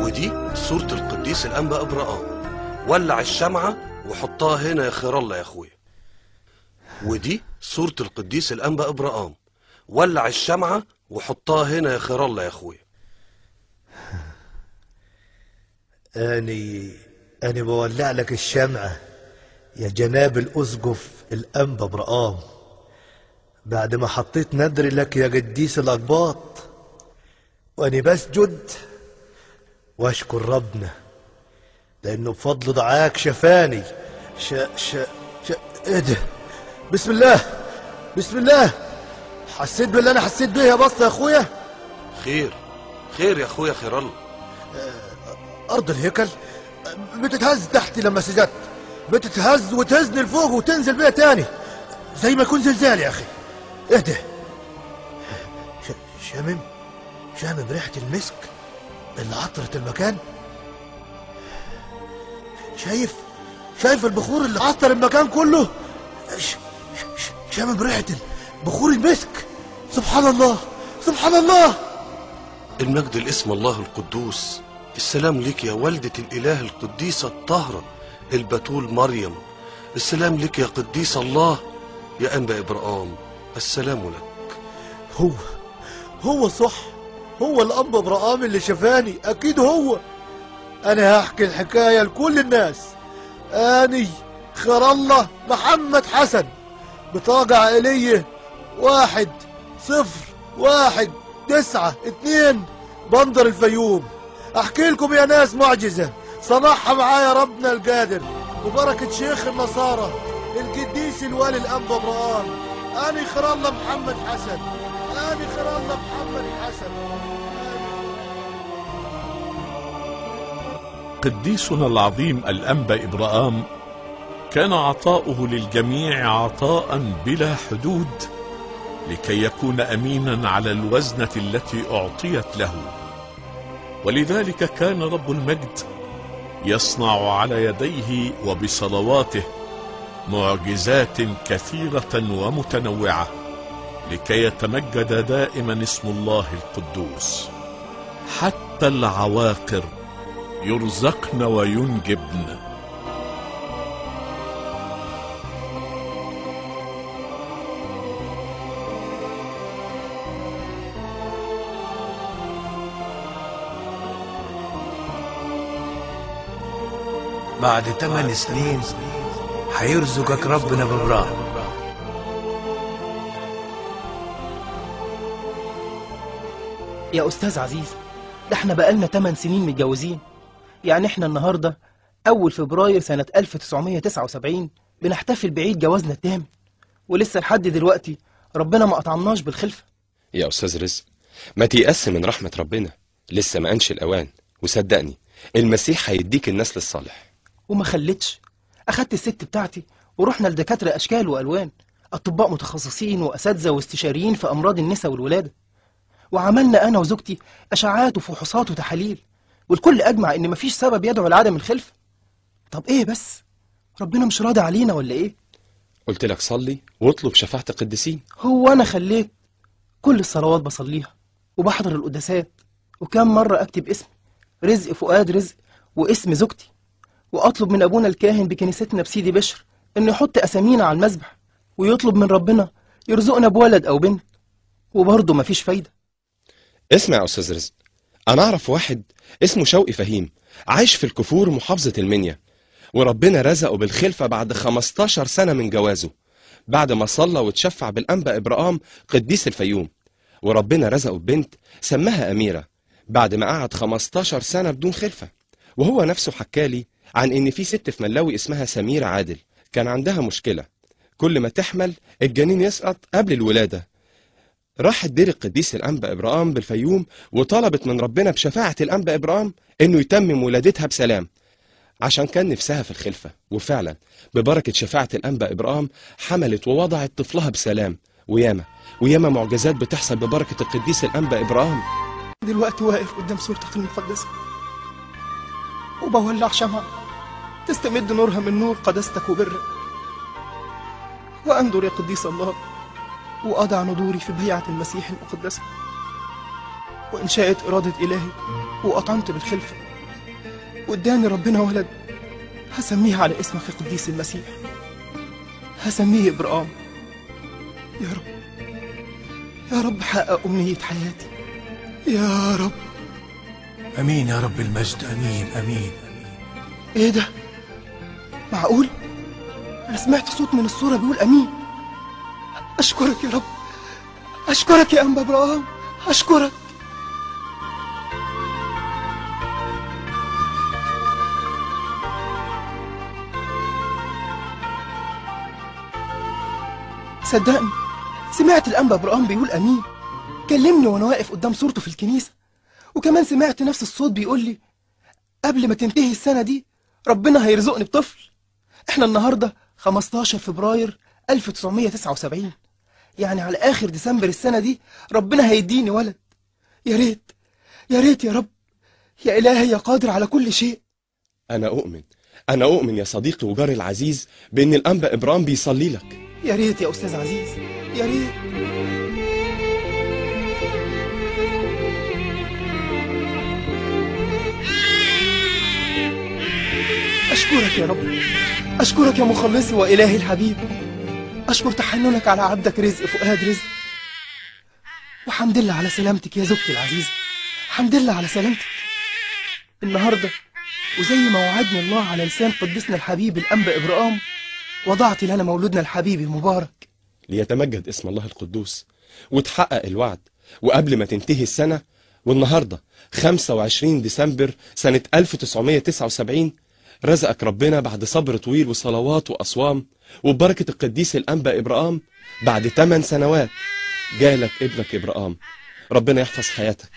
ودي صورة القديس الأنبأ إبراهام ولع الشمعة وحطها هنا يا خير الله يا أخويا ودي صورة القديس الأنبا إبراهام. ولع الشمعة وحطها هنا يا خير الله يا أخويا أني أني بولع لك الشمعة يا جناب الأسقف الأنبا برقام بعد ما حطيت ندري لك يا قديس الأقباط. وأني بسجد وأشكر ربنا. لأنه بفضل دعاك شفاني. ش ش ش إيه ده؟ بسم الله. بسم الله. حسيت باللي أنا حسيت بيه يا بسطة يا أخويا؟ خير. خير يا أخويا خير الله. أرض الهيكل. بتتهز تحتي لما سجدت. بتتهز وتهزني لفوق وتنزل بيها تاني. زي ما يكون زلزال يا أخي. اهدى ش- شامم؟ شامم ريحة المسك اللي عطرت المكان؟ شايف؟ شايف البخور اللي عطر المكان كله؟ ش- ش- شامم ريحة بخور المسك؟ سبحان الله! سبحان الله! المجد لاسم الله القدوس. السلام لك يا والدة الإله القديسة الطاهرة البتول مريم. السلام لك يا قديس الله يا أنبا إبراهام. السلام لك. هو هو صح. هو الأب إبراهام اللي شفاني. أكيد هو. أنا هحكي الحكاية لكل الناس. أني خير الله محمد حسن. بطاقة عائلية واحد صفر واحد تسعة اتنين بندر الفيوم. أحكي لكم يا ناس معجزة. صنعها معايا ربنا القادر. وبركة شيخ النصارى القديس الوالي الأنبا إبراهام. أني خير الله محمد حسن. أني خير الله محمد حسن. قديسنا العظيم الأنبأ إبراهام كان عطاؤه للجميع عطاء بلا حدود لكي يكون أمينا على الوزنة التي أعطيت له. ولذلك كان رب المجد يصنع على يديه وبصلواته معجزات كثيرة ومتنوعة لكي يتمجد دائما اسم الله القدوس. حتى العواقر يرزقن وينجبن. بعد ثمان سنين هيرزقك ربنا بابراهيم يا أستاذ عزيز ده إحنا بقالنا 8 سنين متجوزين. يعني إحنا النهاردة أول فبراير سنة 1979 بنحتفل بعيد جوازنا التام ولسه لحد دلوقتي ربنا ما قطعناش بالخلفة. يا أستاذ رزق ما تيأس من رحمة ربنا لسه ما أنش الأوان. وصدقني المسيح هيديك النسل الصالح وما خلتش. أخدت الست بتاعتي ورحنا لدكاترة أشكال وألوان أطباء متخصصين وأساتذة واستشاريين في أمراض النساء والولادة. وعملنا أنا وزوجتي أشعاعات وفحوصات وتحاليل. والكل أجمع إن مفيش سبب يدعو لعدم الخلفة طب إيه بس؟ ربنا مش راضي علينا ولا إيه؟ قلت لك صلي واطلب شفاعة القديسين. هو أنا خليت كل الصلوات بصليها وبحضر القداسات وكم مرة أكتب اسمي رزق فؤاد رزق واسم زوجتي وأطلب من أبونا الكاهن بكنيستنا بسيدي بشر إنه يحط أسامينا على المذبح ويطلب من ربنا يرزقنا بولد أو بنت وبرضه مفيش فايدة. اسمع يا أستاذ رزق أنا أعرف واحد اسمه شوقي فهيم عايش في الكفور محافظة المنيا وربنا رزقه بالخلفة بعد 15 سنة من جوازه بعد ما صلى وتشفع بالأنبا إبراهام قديس الفيوم وربنا رزقه ببنت سماها أميرة بعد ما قعد 15 سنة بدون خلفة وهو نفسه حكالي عن إن في ست في ملاوي اسمها سميرة عادل كان عندها مشكلة كل ما تحمل الجنين يسقط قبل الولادة راحت دير القديس الأنبا إبراهام بالفيوم وطلبت من ربنا بشفاعة الأنبا إبراهام إنه يتمم ولادتها بسلام. عشان كان نفسها في الخلفة وفعلا ببركة شفاعة الأنبا إبراهام حملت ووضعت طفلها بسلام. وياما وياما معجزات بتحصل ببركة القديس الأنبا إبراهام. دلوقتي واقف قدام صورتك المقدسة. وبولع شمعة تستمد نورها من نور قداستك وبرك. وأنظر يا قديس الله وأضع ندوري في بيعة المسيح المقدسة وإن شاءت إرادة إلهي وأطعمت بالخلفة. واداني ربنا ولد هسميه على اسمك قديس المسيح. هسميه إبراهام يا رب يا رب حقق أمنية حياتي. يا رب. أمين يا رب المجد أمين أمين. إيه ده؟ معقول؟ أنا سمعت صوت من الصورة بيقول أمين. أشكرك يا رب. أشكرك يا أنبا ابراهام أشكرك. صدقني سمعت الأنبا ابراهام بيقول آمين. كلمني وأنا واقف قدام صورته في الكنيسة. وكمان سمعت نفس الصوت بيقول لي قبل ما تنتهي السنة دي ربنا هيرزقني بطفل. إحنا النهارده 15 فبراير 1979 يعني على آخر ديسمبر السنة دي ربنا هيديني ولد. يا ريت يا ريت يا رب. يا إلهي يا قادر على كل شيء. أنا أؤمن أنا أؤمن يا صديقي وجاري العزيز بإن الأنبا إبراهام بيصلي لك. يا ريت يا أستاذ عزيز. يا ريت. أشكرك يا رب. أشكرك يا مخلصي وإلهي الحبيب. أشكر تحننك على عبدك رزق فؤاد رزق. وحمد لله على سلامتك يا زوجتي العزيزة حمد لله على سلامتك. النهاردة وزي ما وعدني الله على لسان قدسنا الحبيب الأنبا إبراهام وضعت لنا مولودنا الحبيب المبارك. ليتمجد اسم الله القدوس وتحقق الوعد. وقبل ما تنتهي السنة والنهاردة 25 ديسمبر سنة 1979 رزقك ربنا بعد صبر طويل وصلوات وأصوام وببركة القديس الأنبا إبراهام بعد 8 سنوات. جالك ابنك إبراهام. ربنا يحفظ حياتك.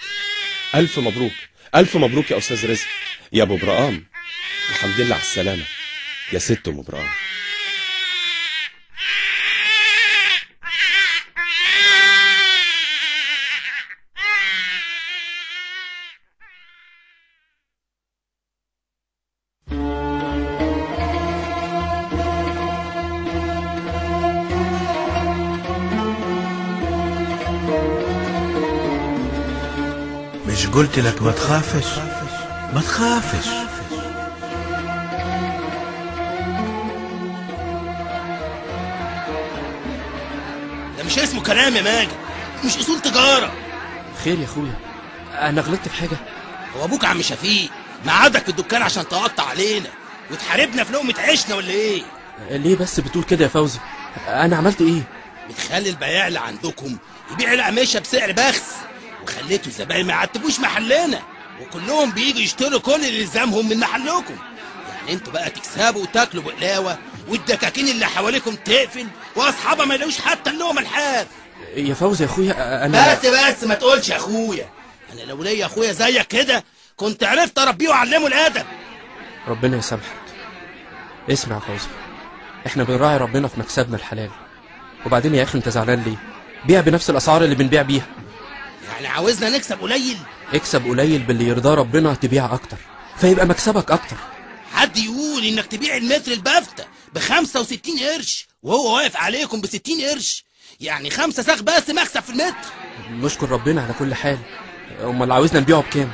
ألف مبروك. ألف مبروك يا أستاذ رزق. يا أبو إبراهام. الحمد لله على السلامة. يا ست أم إبراهام. مش قلت لك ما تخافش ما تخافش. ده مش اسمه كلام يا ماجد مش أصول تجارة. خير يا أخويا أنا غلطت في حاجة. هو أبوك عم شفيق مقعدك في الدكان عشان تقطع علينا وتحاربنا في لقمة عيشنا ولا إيه؟ ليه بس بتقول كده يا فوزي؟ أنا عملت إيه؟ بتخلي البياع اللي عندكم يبيع القماشة بسعر بخس. وخليتوا الزباين ما يعتبوش محلنا وكلهم بييجوا يشتروا كل اللي يلزمهم من محلكم. يعني أنتوا بقى تكسبوا وتاكلوا بقلاوة والدكاكين اللي حواليكم تقفل وأصحابها ما يلاقوش حتى اللقمة الحاف. يا فوزي يا أخويا أنا بس بس ما تقولش يا أخويا. أنا لو ليا أخويا زيك كده كنت عرفت أربيه وأعلمه الادب ربنا يسامحك. اسمع يا فوزي. إحنا بنراعي ربنا في مكسبنا الحلال. وبعدين يا أخي أنت زعلان ليه؟ بيع بنفس الأسعار اللي بنبيع بيها. يعني عاوزنا نكسب قليل. اكسب قليل باللي يرضاه ربنا تبيع أكتر. فيبقى مكسبك أكتر. حد يقول إنك تبيع المتر البافتة ب 65 قرش وهو واقف عليكم ب 60 قرش. يعني خمسة ساغ بس مكسب في المتر. نشكر ربنا على كل حال. أمال عاوزنا نبيعه بكام؟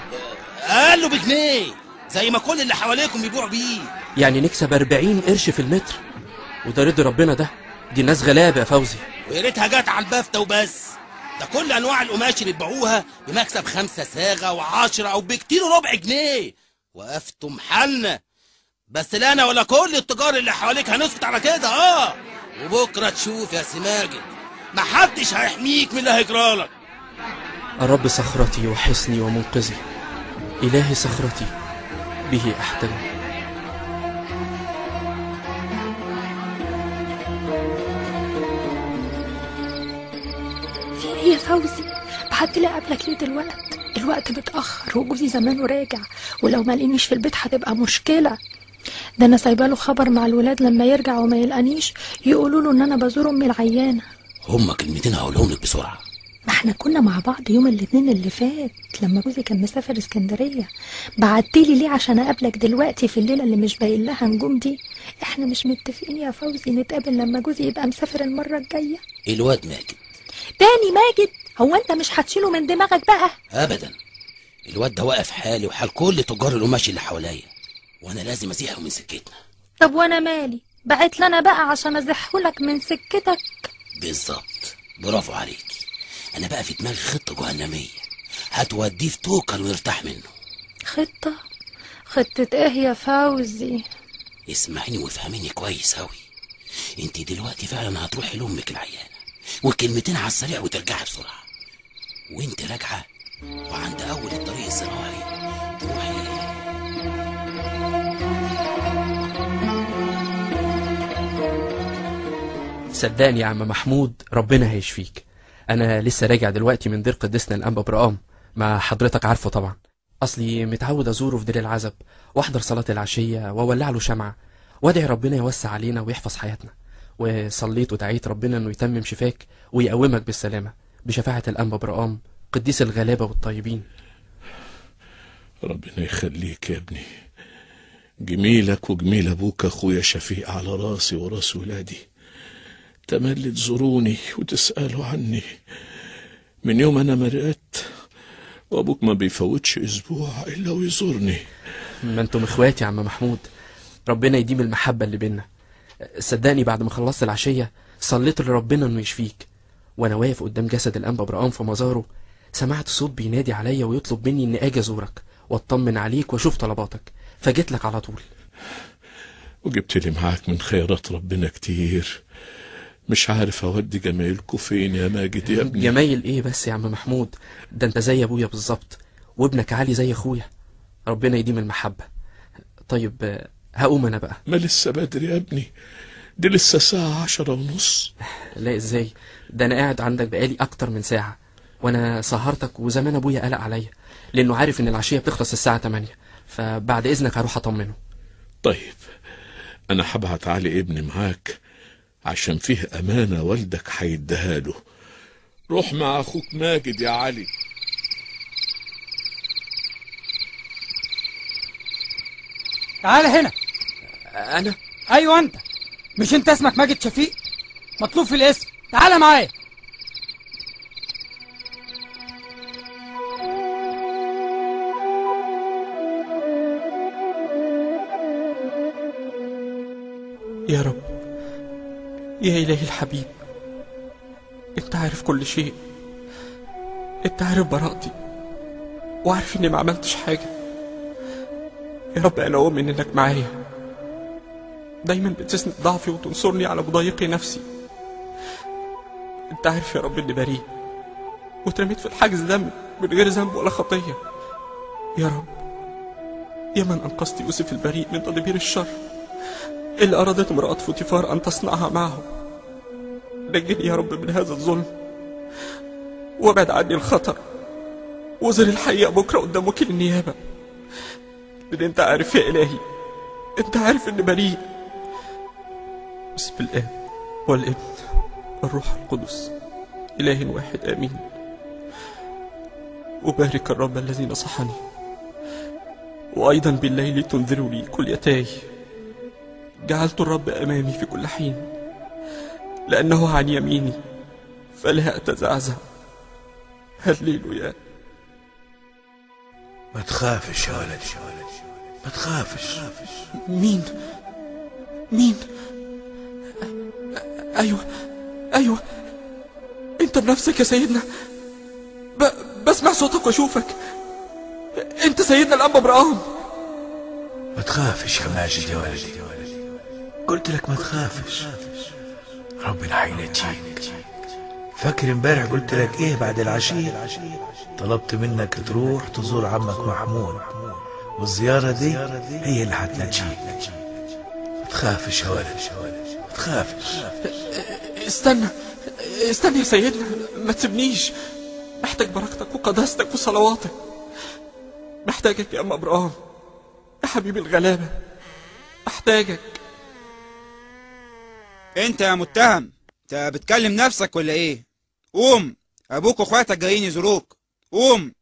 قال له بجنيه. زي ما كل اللي حواليكم بيبيعوا بيه. يعني نكسب 40 قرش في المتر. وده رضي ربنا ده. دي ناس غلابة يا فوزي. ويا ريتها جت على البافتة وبس. ده كل انواع القماش اللي بيبيعوها بمكسب خمسة ساغة وعشرة أو بكتير وربع جنيه. وقفتوا محلنا بس لا أنا ولا كل التجار اللي حواليك هنسكت على كده آه. وبكرة تشوف يا سماجد. محدش هيحميك من اللي هيجرالك الرب صخرتي وحصني ومنقذي. إلهي صخرتي به أحتمي يا فوزي؟ بعت لي قبلك ليه دلوقتي الوقت متأخر وجوزي زمانه راجع ولو ما لقينيش في البيت هتبقى مشكلة. ده أنا سايبة له خبر مع الولاد لما يرجع وما يلقانيش يقولوا له إن أنا بزور امي العيانة. هما كلمتين هقولهم لك بسرعة. ما إحنا كنا مع بعض يوم الاثنين اللي فات لما جوزي كان مسافر اسكندرية. بعتلي ليه عشان أقابلك دلوقتي في الليلة اللي مش باين لها نجوم دي؟ إحنا مش متفقين يا فوزي نتقابل لما جوزي يبقى مسافر المرة الجاية. الواد ماجد. تاني ماجد هو أنت مش هتشيله من دماغك بقى؟ ابدا. الواد ده واقف حالي وحال كل تجار القماش اللي حواليا وأنا لازم ازيحه من سكتنا. طب وأنا مالي؟ بعت لنا بقى عشان أزحهولك من سكتك. بالظبط. برافو عليكي أنا بقى في دماغي خطة جهنمية. هتوديه في توكل ويرتاح منه. خطة؟ خطة إيه يا فوزي؟ اسمعيني وافهميني كويس أوي. انت دلوقتي فعلا هتروحي لأمك العيانه وكلمتين على السريع وترجعي بسرعة. وانت راجعة وعند أول الطريق الزراعي تروحي. صدقني يا عم محمود ربنا هيشفيك. أنا لسه راجع دلوقتي من دير قدسنا الانبا برقام ما حضرتك عارفه طبعا. أصلي متعود أزوره في دير العزب وأحضر صلاة العشية وأولع له شمعة. وادعي ربنا يوسع علينا ويحفظ حياتنا. وصليت ودعيت ربنا إنه يتمم شفاك ويقومك بالسلامة بشفاعة الانبا برقام قديس الغلابة والطيبين. ربنا يخليك يا ابني. جميلك وجميل أبوك أخويا شفيق على راسي وراس ولادي. تملي تزوروني وتسألوا عني. من يوم أنا مرقت وأبوك ما بيفوتش أسبوع إلا ويزورني. ما أنتم إخواتي يا عم محمود. ربنا يديم المحبة اللي بينا. صدقني بعد ما خلصت العشية صليت لربنا إنه يشفيك. وأنا واقف قدام جسد الانبا برقام في مزاره سمعت صوت بينادي عليا ويطلب مني إني آجي أزورك وأطمن عليك وأشوف طلباتك. فجيت لك على طول. وجبت لي معاك من خيرات ربنا كتير. مش عارف اودي جمايلكوا فين يا ماجد يا ابني. جمايل إيه بس يا عم محمود؟ ده أنت زي أبويا بالظبط وابنك علي زي أخويا. ربنا يديم المحبة. طيب هقوم أنا بقى. ما لسه بدري يا ابني؟ دي لسه ساعة عشرة ونص. لا إزاي؟ ده أنا قاعد عندك بقالي أكتر من ساعة وأنا سهرتك وزمان أبويا قلق عليا لأنه عارف إن العشية بتخلص الساعة 8 فبعد إذنك هروح أطمنه. طيب أنا هبعت علي ابني معاك عشان فيه أمانة والدك هيديها له. روح مع أخوك ماجد يا علي. تعال هنا. أنا؟ أيوه أنت. مش أنت اسمك ماجد شفيق؟ مطلوب في الاسم. تعالى معايا. يا رب. يا إلهي الحبيب. أنت عارف كل شيء. أنت عارف براءتي. وعارف إني ما عملتش حاجة. يا رب أنا أؤمن إنك معايا. دايما بتسند ضعفي وتنصرني على مضايقي نفسي. أنت عارف يا رب إني بريء واترميت في الحجز ده من غير ذنب ولا خطية. يا رب يا من أنقذت يوسف البريء من تدبير الشر؟ اللي أرادت امرأة فوتيفار أن تصنعها معه. نجني يا رب من هذا الظلم. وابعد عني الخطر. وزر الحقيقة بكرة قدام وكيل النيابة. لأن أنت عارف يا إلهي أنت عارف إني بريء. بسم الآب والإبن والروح القدس. إله واحد آمين. أبارك الرب الذي نصحني وأيضا بالليل تنذرني كل يتاي. جعلت الرب أمامي في كل حين. لأنه عن يميني فلا أتزعزع. هللويا. ما تخافش يا ولدي ما تخافش. مين؟ مين؟ أيوة أيوة. أنت بنفسك يا سيدنا. ب... بسمع صوتك وأشوفك. أنت سيدنا الأب إبراهيم ما تخافش يا ماجد يا ولدي. قلت لك ما تخافش. ربنا هينجيك. فاكر امبارح قلت لك إيه بعد العشية؟ طلبت منك تروح تزور عمك محمود. والزيارة دي هي اللي هتنجيك. ما تخافش يا ولد تخافش. استنى استنى يا سيدنا ما تسيبنيش. محتاج بركتك وقداستك وصلواتك. محتاجك يا أم إبراهيم. يا حبيبي الغلابة. محتاجك. أنت يا متهم أنت بتكلم نفسك ولا إيه؟ قوم أبوك وأخواتك جايين يزوروك. قوم.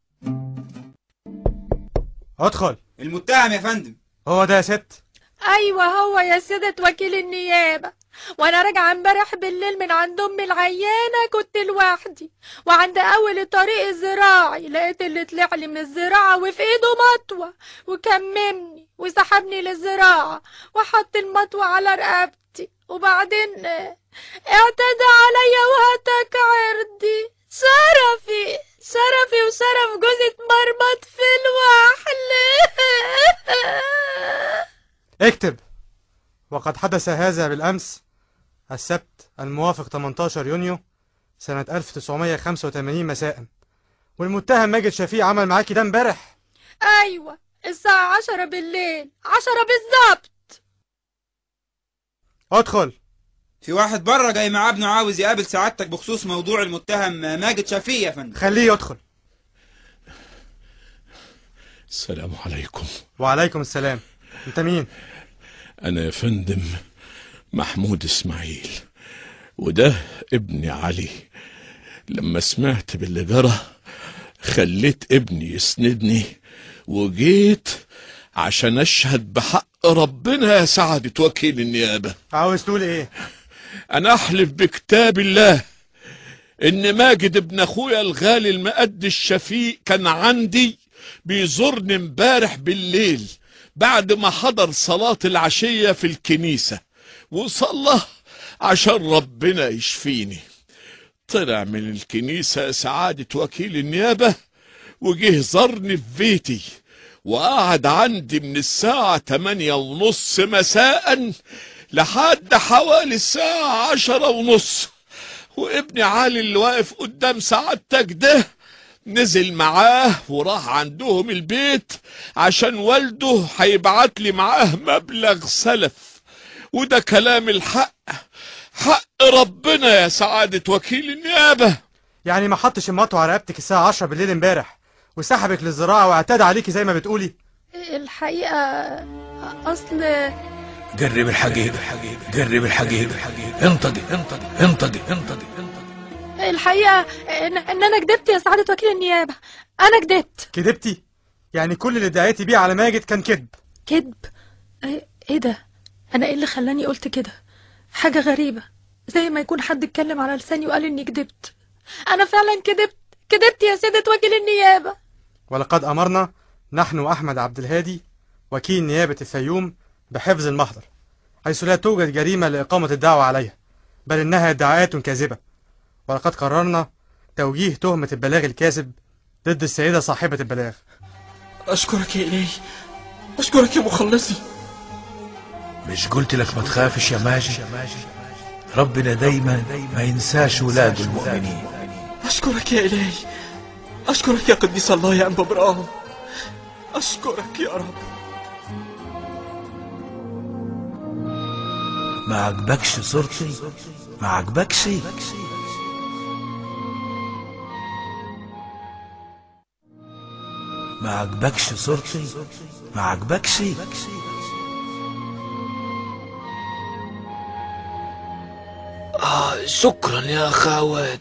ادخل. المتهم يا فندم. هو ده يا ست؟ أيوه هو يا سيدة وكيل النيابة. وأنا راجعة امبارح بالليل من عند امي العيانة كنت لوحدي وعند أول الطريق الزراعي لقيت اللي طلع لي من الزراعة وفي إيده مطوة وكممني وسحبني للزراعة وحط المطوة على رقبتي. وبعدين اعتدى عليا وهتك عرضي. شرفي شرفي وشرف جوزي اتمرمط في الوحل. اكتب. وقد حدث هذا بالأمس. السبت الموافق 18 يونيو سنة 1985 مساء. والمتهم ماجد شفيق عمل معاكي ده امبارح. أيوه الساعة عشرة بالليل عشرة بالظبط. أدخل. في واحد بره جاي مع ابنه عاوز يقابل سعادتك بخصوص موضوع المتهم ماجد شفيق يا فندم. خليه يدخل. السلام عليكم. وعليكم السلام. أنت مين؟ أنا يا فندم. محمود إسماعيل وده ابني علي. لما سمعت باللي جرى خليت ابني يسندني وجيت عشان أشهد بحق ربنا يا سعادة وكيل النيابة عاوز تقول إيه؟ أنا أحلف بكتاب الله إن ماجد ابن أخويا الغالي المقد الشفيق كان عندي بيزورني امبارح بالليل بعد ما حضر صلاة العشية في الكنيسة. وصلى عشان ربنا يشفيني. طلع من الكنيسة سعادة وكيل النيابة وجه زارني في بيتي وقعد عندي من الساعة تمانية ونص مساء لحد حوالي الساعة عشرة ونص. وابني علي اللي واقف قدام سعادتك ده نزل معاه وراح عندهم البيت عشان والده هيبعت لي معاه مبلغ سلف. وده كلام الحق. حق ربنا يا سعادة وكيل النيابة. يعني ما حطش المطوة على رقبتك الساعة 10 بالليل امبارح وسحبك للزراعة واعتدى عليكي زي ما بتقولي؟ الحقيقة أصل جرب الحقيقة. جرب الحقيقة. انطقي انطقي انطقي انطقي الحقيقة إن, إن أنا كدبت يا سعادة وكيل النيابة. أنا كدبت. كدبتي؟ يعني كل اللي ادعيتي بيه على ماجد كان كذب كذب إيه إيه ده؟ أنا إيه اللي خلاني قلت كده؟ حاجة غريبة زي ما يكون حد اتكلم على لساني وقال إني كدبت. أنا فعلا كدبت كدبت يا سيدة وكيل النيابة. ولقد أمرنا نحن أحمد عبد الهادي وكيل نيابة الفيوم بحفظ المحضر حيث لا توجد جريمة لإقامة الدعوة عليها بل إنها ادعاءات كاذبة. ولقد قررنا توجيه تهمة البلاغ الكاذب ضد السيدة صاحبة البلاغ. أشكرك يا إلهي أشكرك يا مخلصي. مش قلت لك ما تخافش يا ماجد؟ ربنا دايما ما ينساش ولاده المؤمنين. أشكرك يا إلهي. أشكرك يا قديس الله يا أنبا برام أشكرك يا رب. ما عجبكش صورتي؟ ما عجبكش؟ ما عجبكش صورتي؟ ما عجبكش؟ آه شكرا يا أخ عواد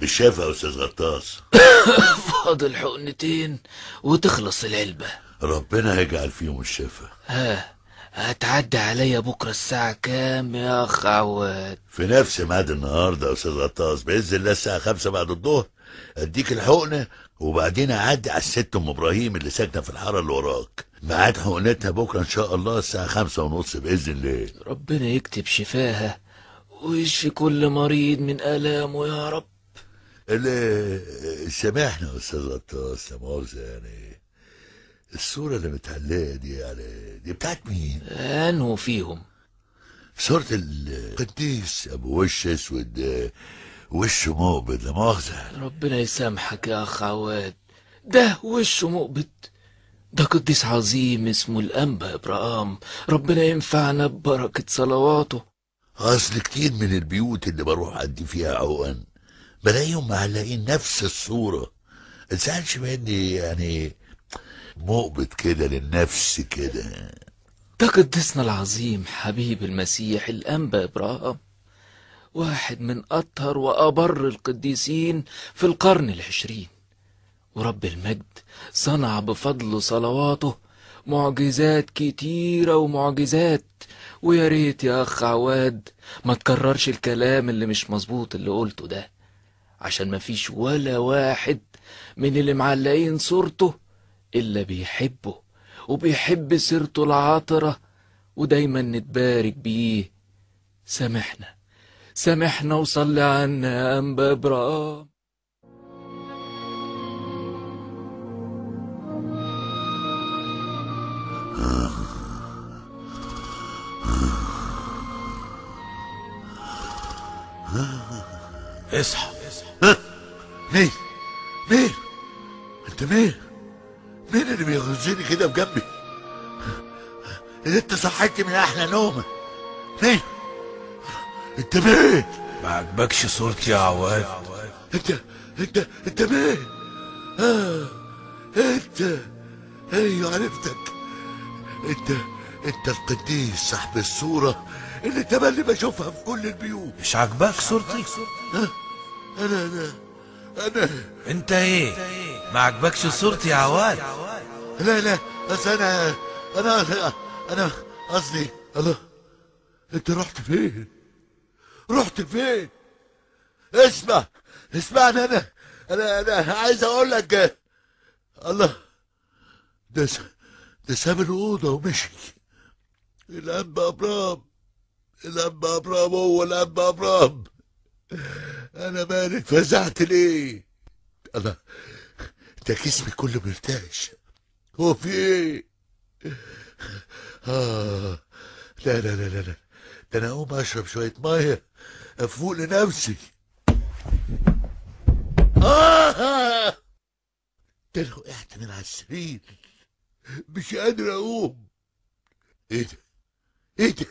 بالشفا يا أستاذ غطاس. فاضل حقنتين وتخلص العلبة. ربنا يجعل فيهم الشفا. ها هتعدي عليا بكرة الساعة كام يا أخ عواد في نفس ميعاد النهارده يا أستاذ غطاس. بإذن الله الساعة خمسة بعد الظهر أديك الحقنه وبعدين أعدي على الست أم إبراهيم اللي ساكنة في الحارة اللي وراك. ميعاد حقنتها بكرة إن شاء الله الساعة خمسة ونص بإذن الله. ربنا يكتب شفاها. ويشفي كل مريض من آلامه يا رب؟ اللي سامحنا يا أستاذ غطاس لا مؤاخذه يعني الصورة اللي متعلقة دي يعني دي بتاعت مين؟ أنهو فيهم. صورة القديس أبو وش أسود وشه مقبض لا مؤاخذة؟ ربنا يسامحك يا أخ عواد. ده وشه مقبض؟ ده قديس عظيم اسمه الأنبا إبراهام. ربنا ينفعنا ببركة صلواته. أصل كتير من البيوت اللي بروح أدي فيها عقن بلاقيهم معلقين نفس الصورة. متزعلش مني يعني مقبض كده للنفس كده. ده قديسنا العظيم حبيب المسيح الأنبا إبراهام واحد من أطهر وأبر القديسين في القرن العشرين. ورب المجد صنع بفضل صلواته معجزات كتيرة ومعجزات. ويا ريت يا أخ عواد ما تكررش الكلام اللي مش مظبوط اللي قلته ده عشان مفيش ولا واحد من اللي معلقين صورته إلا بيحبه وبيحب سيرته العاطرة ودايما نتبارك بيه. سامحنا سامحنا وصلي عنا يا أنبا إبراهام اصحى. مين مين انت مين مين اللي بيغزني كده بجنبي. انت صحيتني من أحلى نومة. مين انت مين ما عجبكش صورتي يا عواد؟ انت انت انت مين آه. انت. أيوه عرفتك. انت انت القديس صاحب الصورة اللي تملي بشوفها في كل البيوت. مش عاجباك صورتي؟ آه أنا أنا أنا. انت إيه؟ ما عجبكش صورتي يا عواد؟ لا لا بس أنا أنا أنا قصدي الله أنت رحت فين؟ رحت فين؟ اسمع اسمعني أنا أنا أنا عايز أقول لك الله ده. ده ساب الأوضة ومشي. الأب أبرام. الأب أبرام هو الأب أبرام. أنا مالك فزعت ليه؟ الله ده جسمي كله مرتعش. هو في إيه؟ آه. لا لا لا لا لا. ده أنا اقوم أشرب شوية مية أفوق لنفسي. آه. ده أنا وقعت من على السرير. مش قادر أقوم. إيه ده؟ إيه ده؟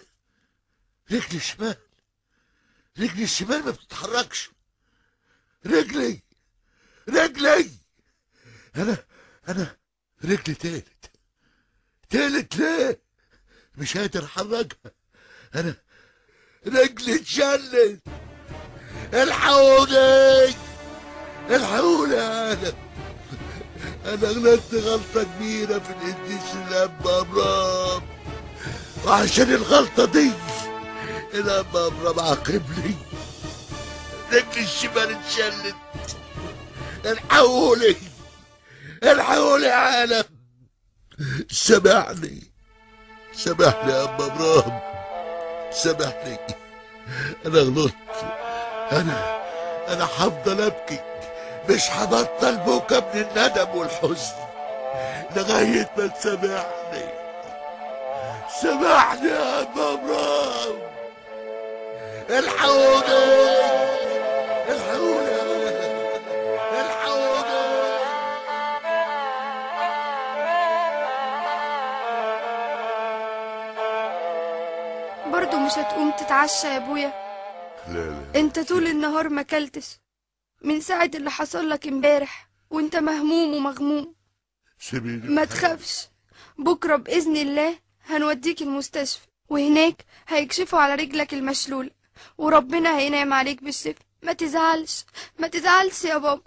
رجلي الشمال. رجلي الشمال ما بتتحركش. رجلي. رجلي. أنا أنا رجلي تالت. تالت ليه؟ مش قادر أحركها. أنا رجلي اتشلت. الحقوني. الحقوني أنا. أنا غلطت غلطة كبيرة في القديس الاب أبرام. وعشان الغلطة دي الاب أبرام عاقبني رجلي الشمال اتشلت. الحقوني. الحقوني يا عالم. سامحني. سامحني يا أبا إبراهيم سامحني. أنا غلطت. أنا أنا هفضل ابكي مش هبطل بكى من الندم والحزن لغاية ما تسامحني. سامحني يا إبراهيم الحقوني. الحقوني. يا برضه مش هتقوم تتعشى يا أبويا. لا لا. انت طول النهار ما أكلتش. من ساعة اللي حصل لك امبارح وانت مهموم ومغموم. سيبيني ما تخافش بكرة بإذن الله هنوديك المستشفى وهناك هيكشفوا على رجلك المشلولة وربنا هينعم عليك بالشفا ما تزعلش ما تزعلش يا بابا.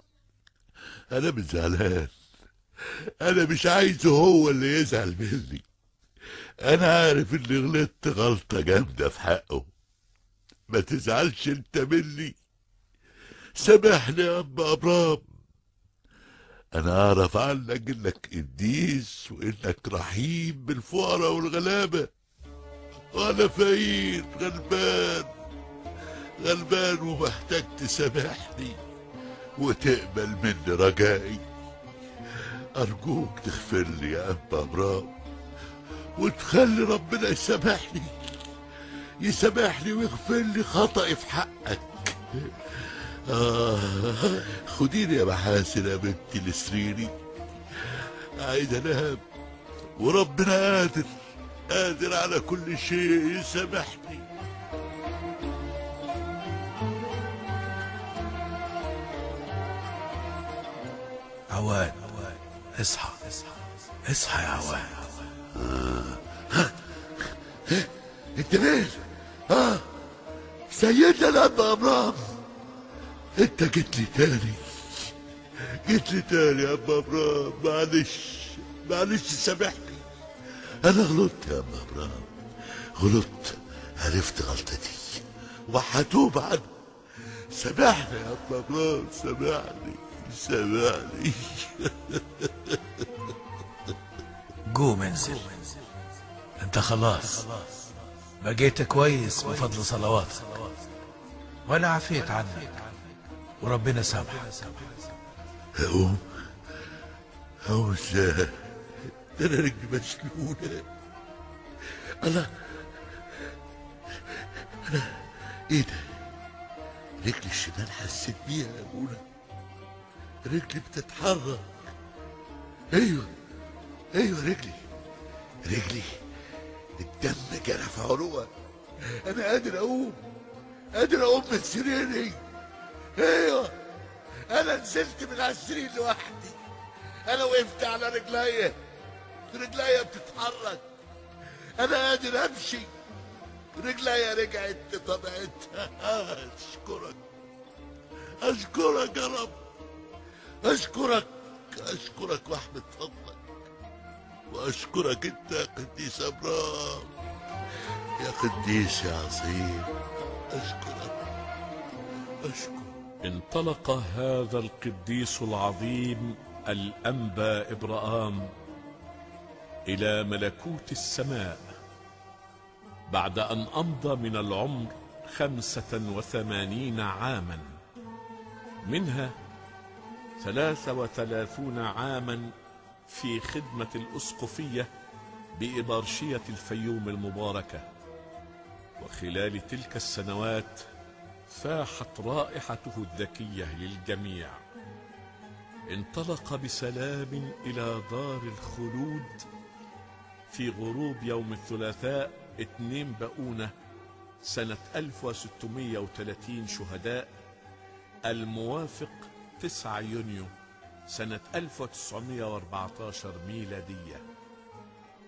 أنا مش زعلان أنا مش عايزه هو اللي يزعل مني. أنا عارف إني غلطت غلطة جامدة في حقه. ما تزعلش أنت مني. سامحني يا أبا ابرام أنا أعرف عنك إنك قديس وإنك رحيم بالفقراء والغلابة. وأنا فقير غلبان غلبان ومحتاج تسامحني. وتقبل مني رجائي. أرجوك تغفر لي يا أبا أبرام وتخلي ربنا يسامحني. يسامحني ويغفر لي خطأي في حقك. آه. خديني يا محاسن يا بنتي لسريري عايز أنام. وربنا قادر. قادر على كل شيء يسامحني عواد اصحى. اصحى يا عواد انت مين؟ آه. سيدنا الأب ابرام انت جيت لي تاني. جيت لي تاني يا ابا ابرام معلش معلش سامحني. أنا غلطت يا ابا ابرام غلطت. عرفت غلطتي. وهتوب عنها سامحني يا ابا ابرام سامحني سامحني. قوم انزل. انت خلاص. بقيت كويس بفضل صلواتك. وأنا عفيت عنك. وربنا سامحك. اقوم اقوم إزاي ده أنا رجلي مشلولة. أنا أنا إيه ده؟ رجلي الشمال حسيت بيها يا أبونا. رجلي بتتحرك. أيوه. أيوه رجلي. رجلي الدم جرى في عروقها. أنا قادر أقوم. قادر أقوم من سريري. إيوه. أنا نزلت من السرير لوحدي. أنا وقفت على رجليا رجليا بتتحرك. أنا قادر أمشي. رجليا رجعت لطبيعتها أشكرك. أشكرك يا رب. أشكرك. أشكرك وأحمد فضلك. وأشكرك أنت يا قديس ابرام يا قديس يا عظيم. أشكرك. أشكرك. انطلق هذا القديس العظيم الأنبا إبراهام إلى ملكوت السماء بعد أن أمضى من العمر خمسة وثمانين عاما. منها ثلاثة وثلاثون عاما في خدمة الأسقفية بإبارشية الفيوم المباركة. وخلال تلك السنوات فاحت رائحته الذكية للجميع. انطلق بسلام إلى دار الخلود في غروب يوم الثلاثاء 2 بؤونة سنة 1630 شهداء الموافق 9 يونيو سنة 1914 ميلادية.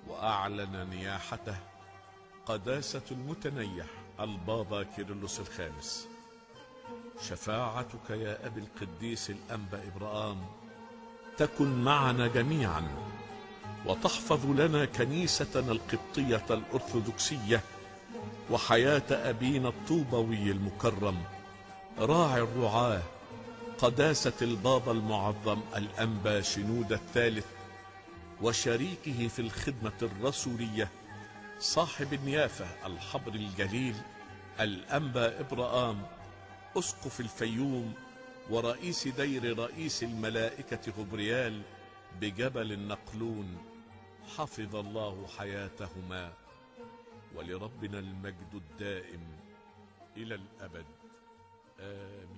وأعلن نياحته قداسة المتنيح البابا كيرلس الخامس. شفاعتك يا أبي القديس الأنبأ إبراهام تكن معنا جميعا وتحفظ لنا كنيستنا القبطية الأرثوذكسية وحياة أبينا الطوبوي المكرم راعي الرعاة قداسة البابا المعظم الأنبا شنود الثالث وشريكه في الخدمة الرسولية صاحب النيافة الحبر الجليل الأنبا إبراهام. أسقف الفيوم ورئيس دير رئيس الملائكة غبريال بجبل النقلون حفظ الله حياتهما ولربنا المجد الدائم إلى الأبد. آمين.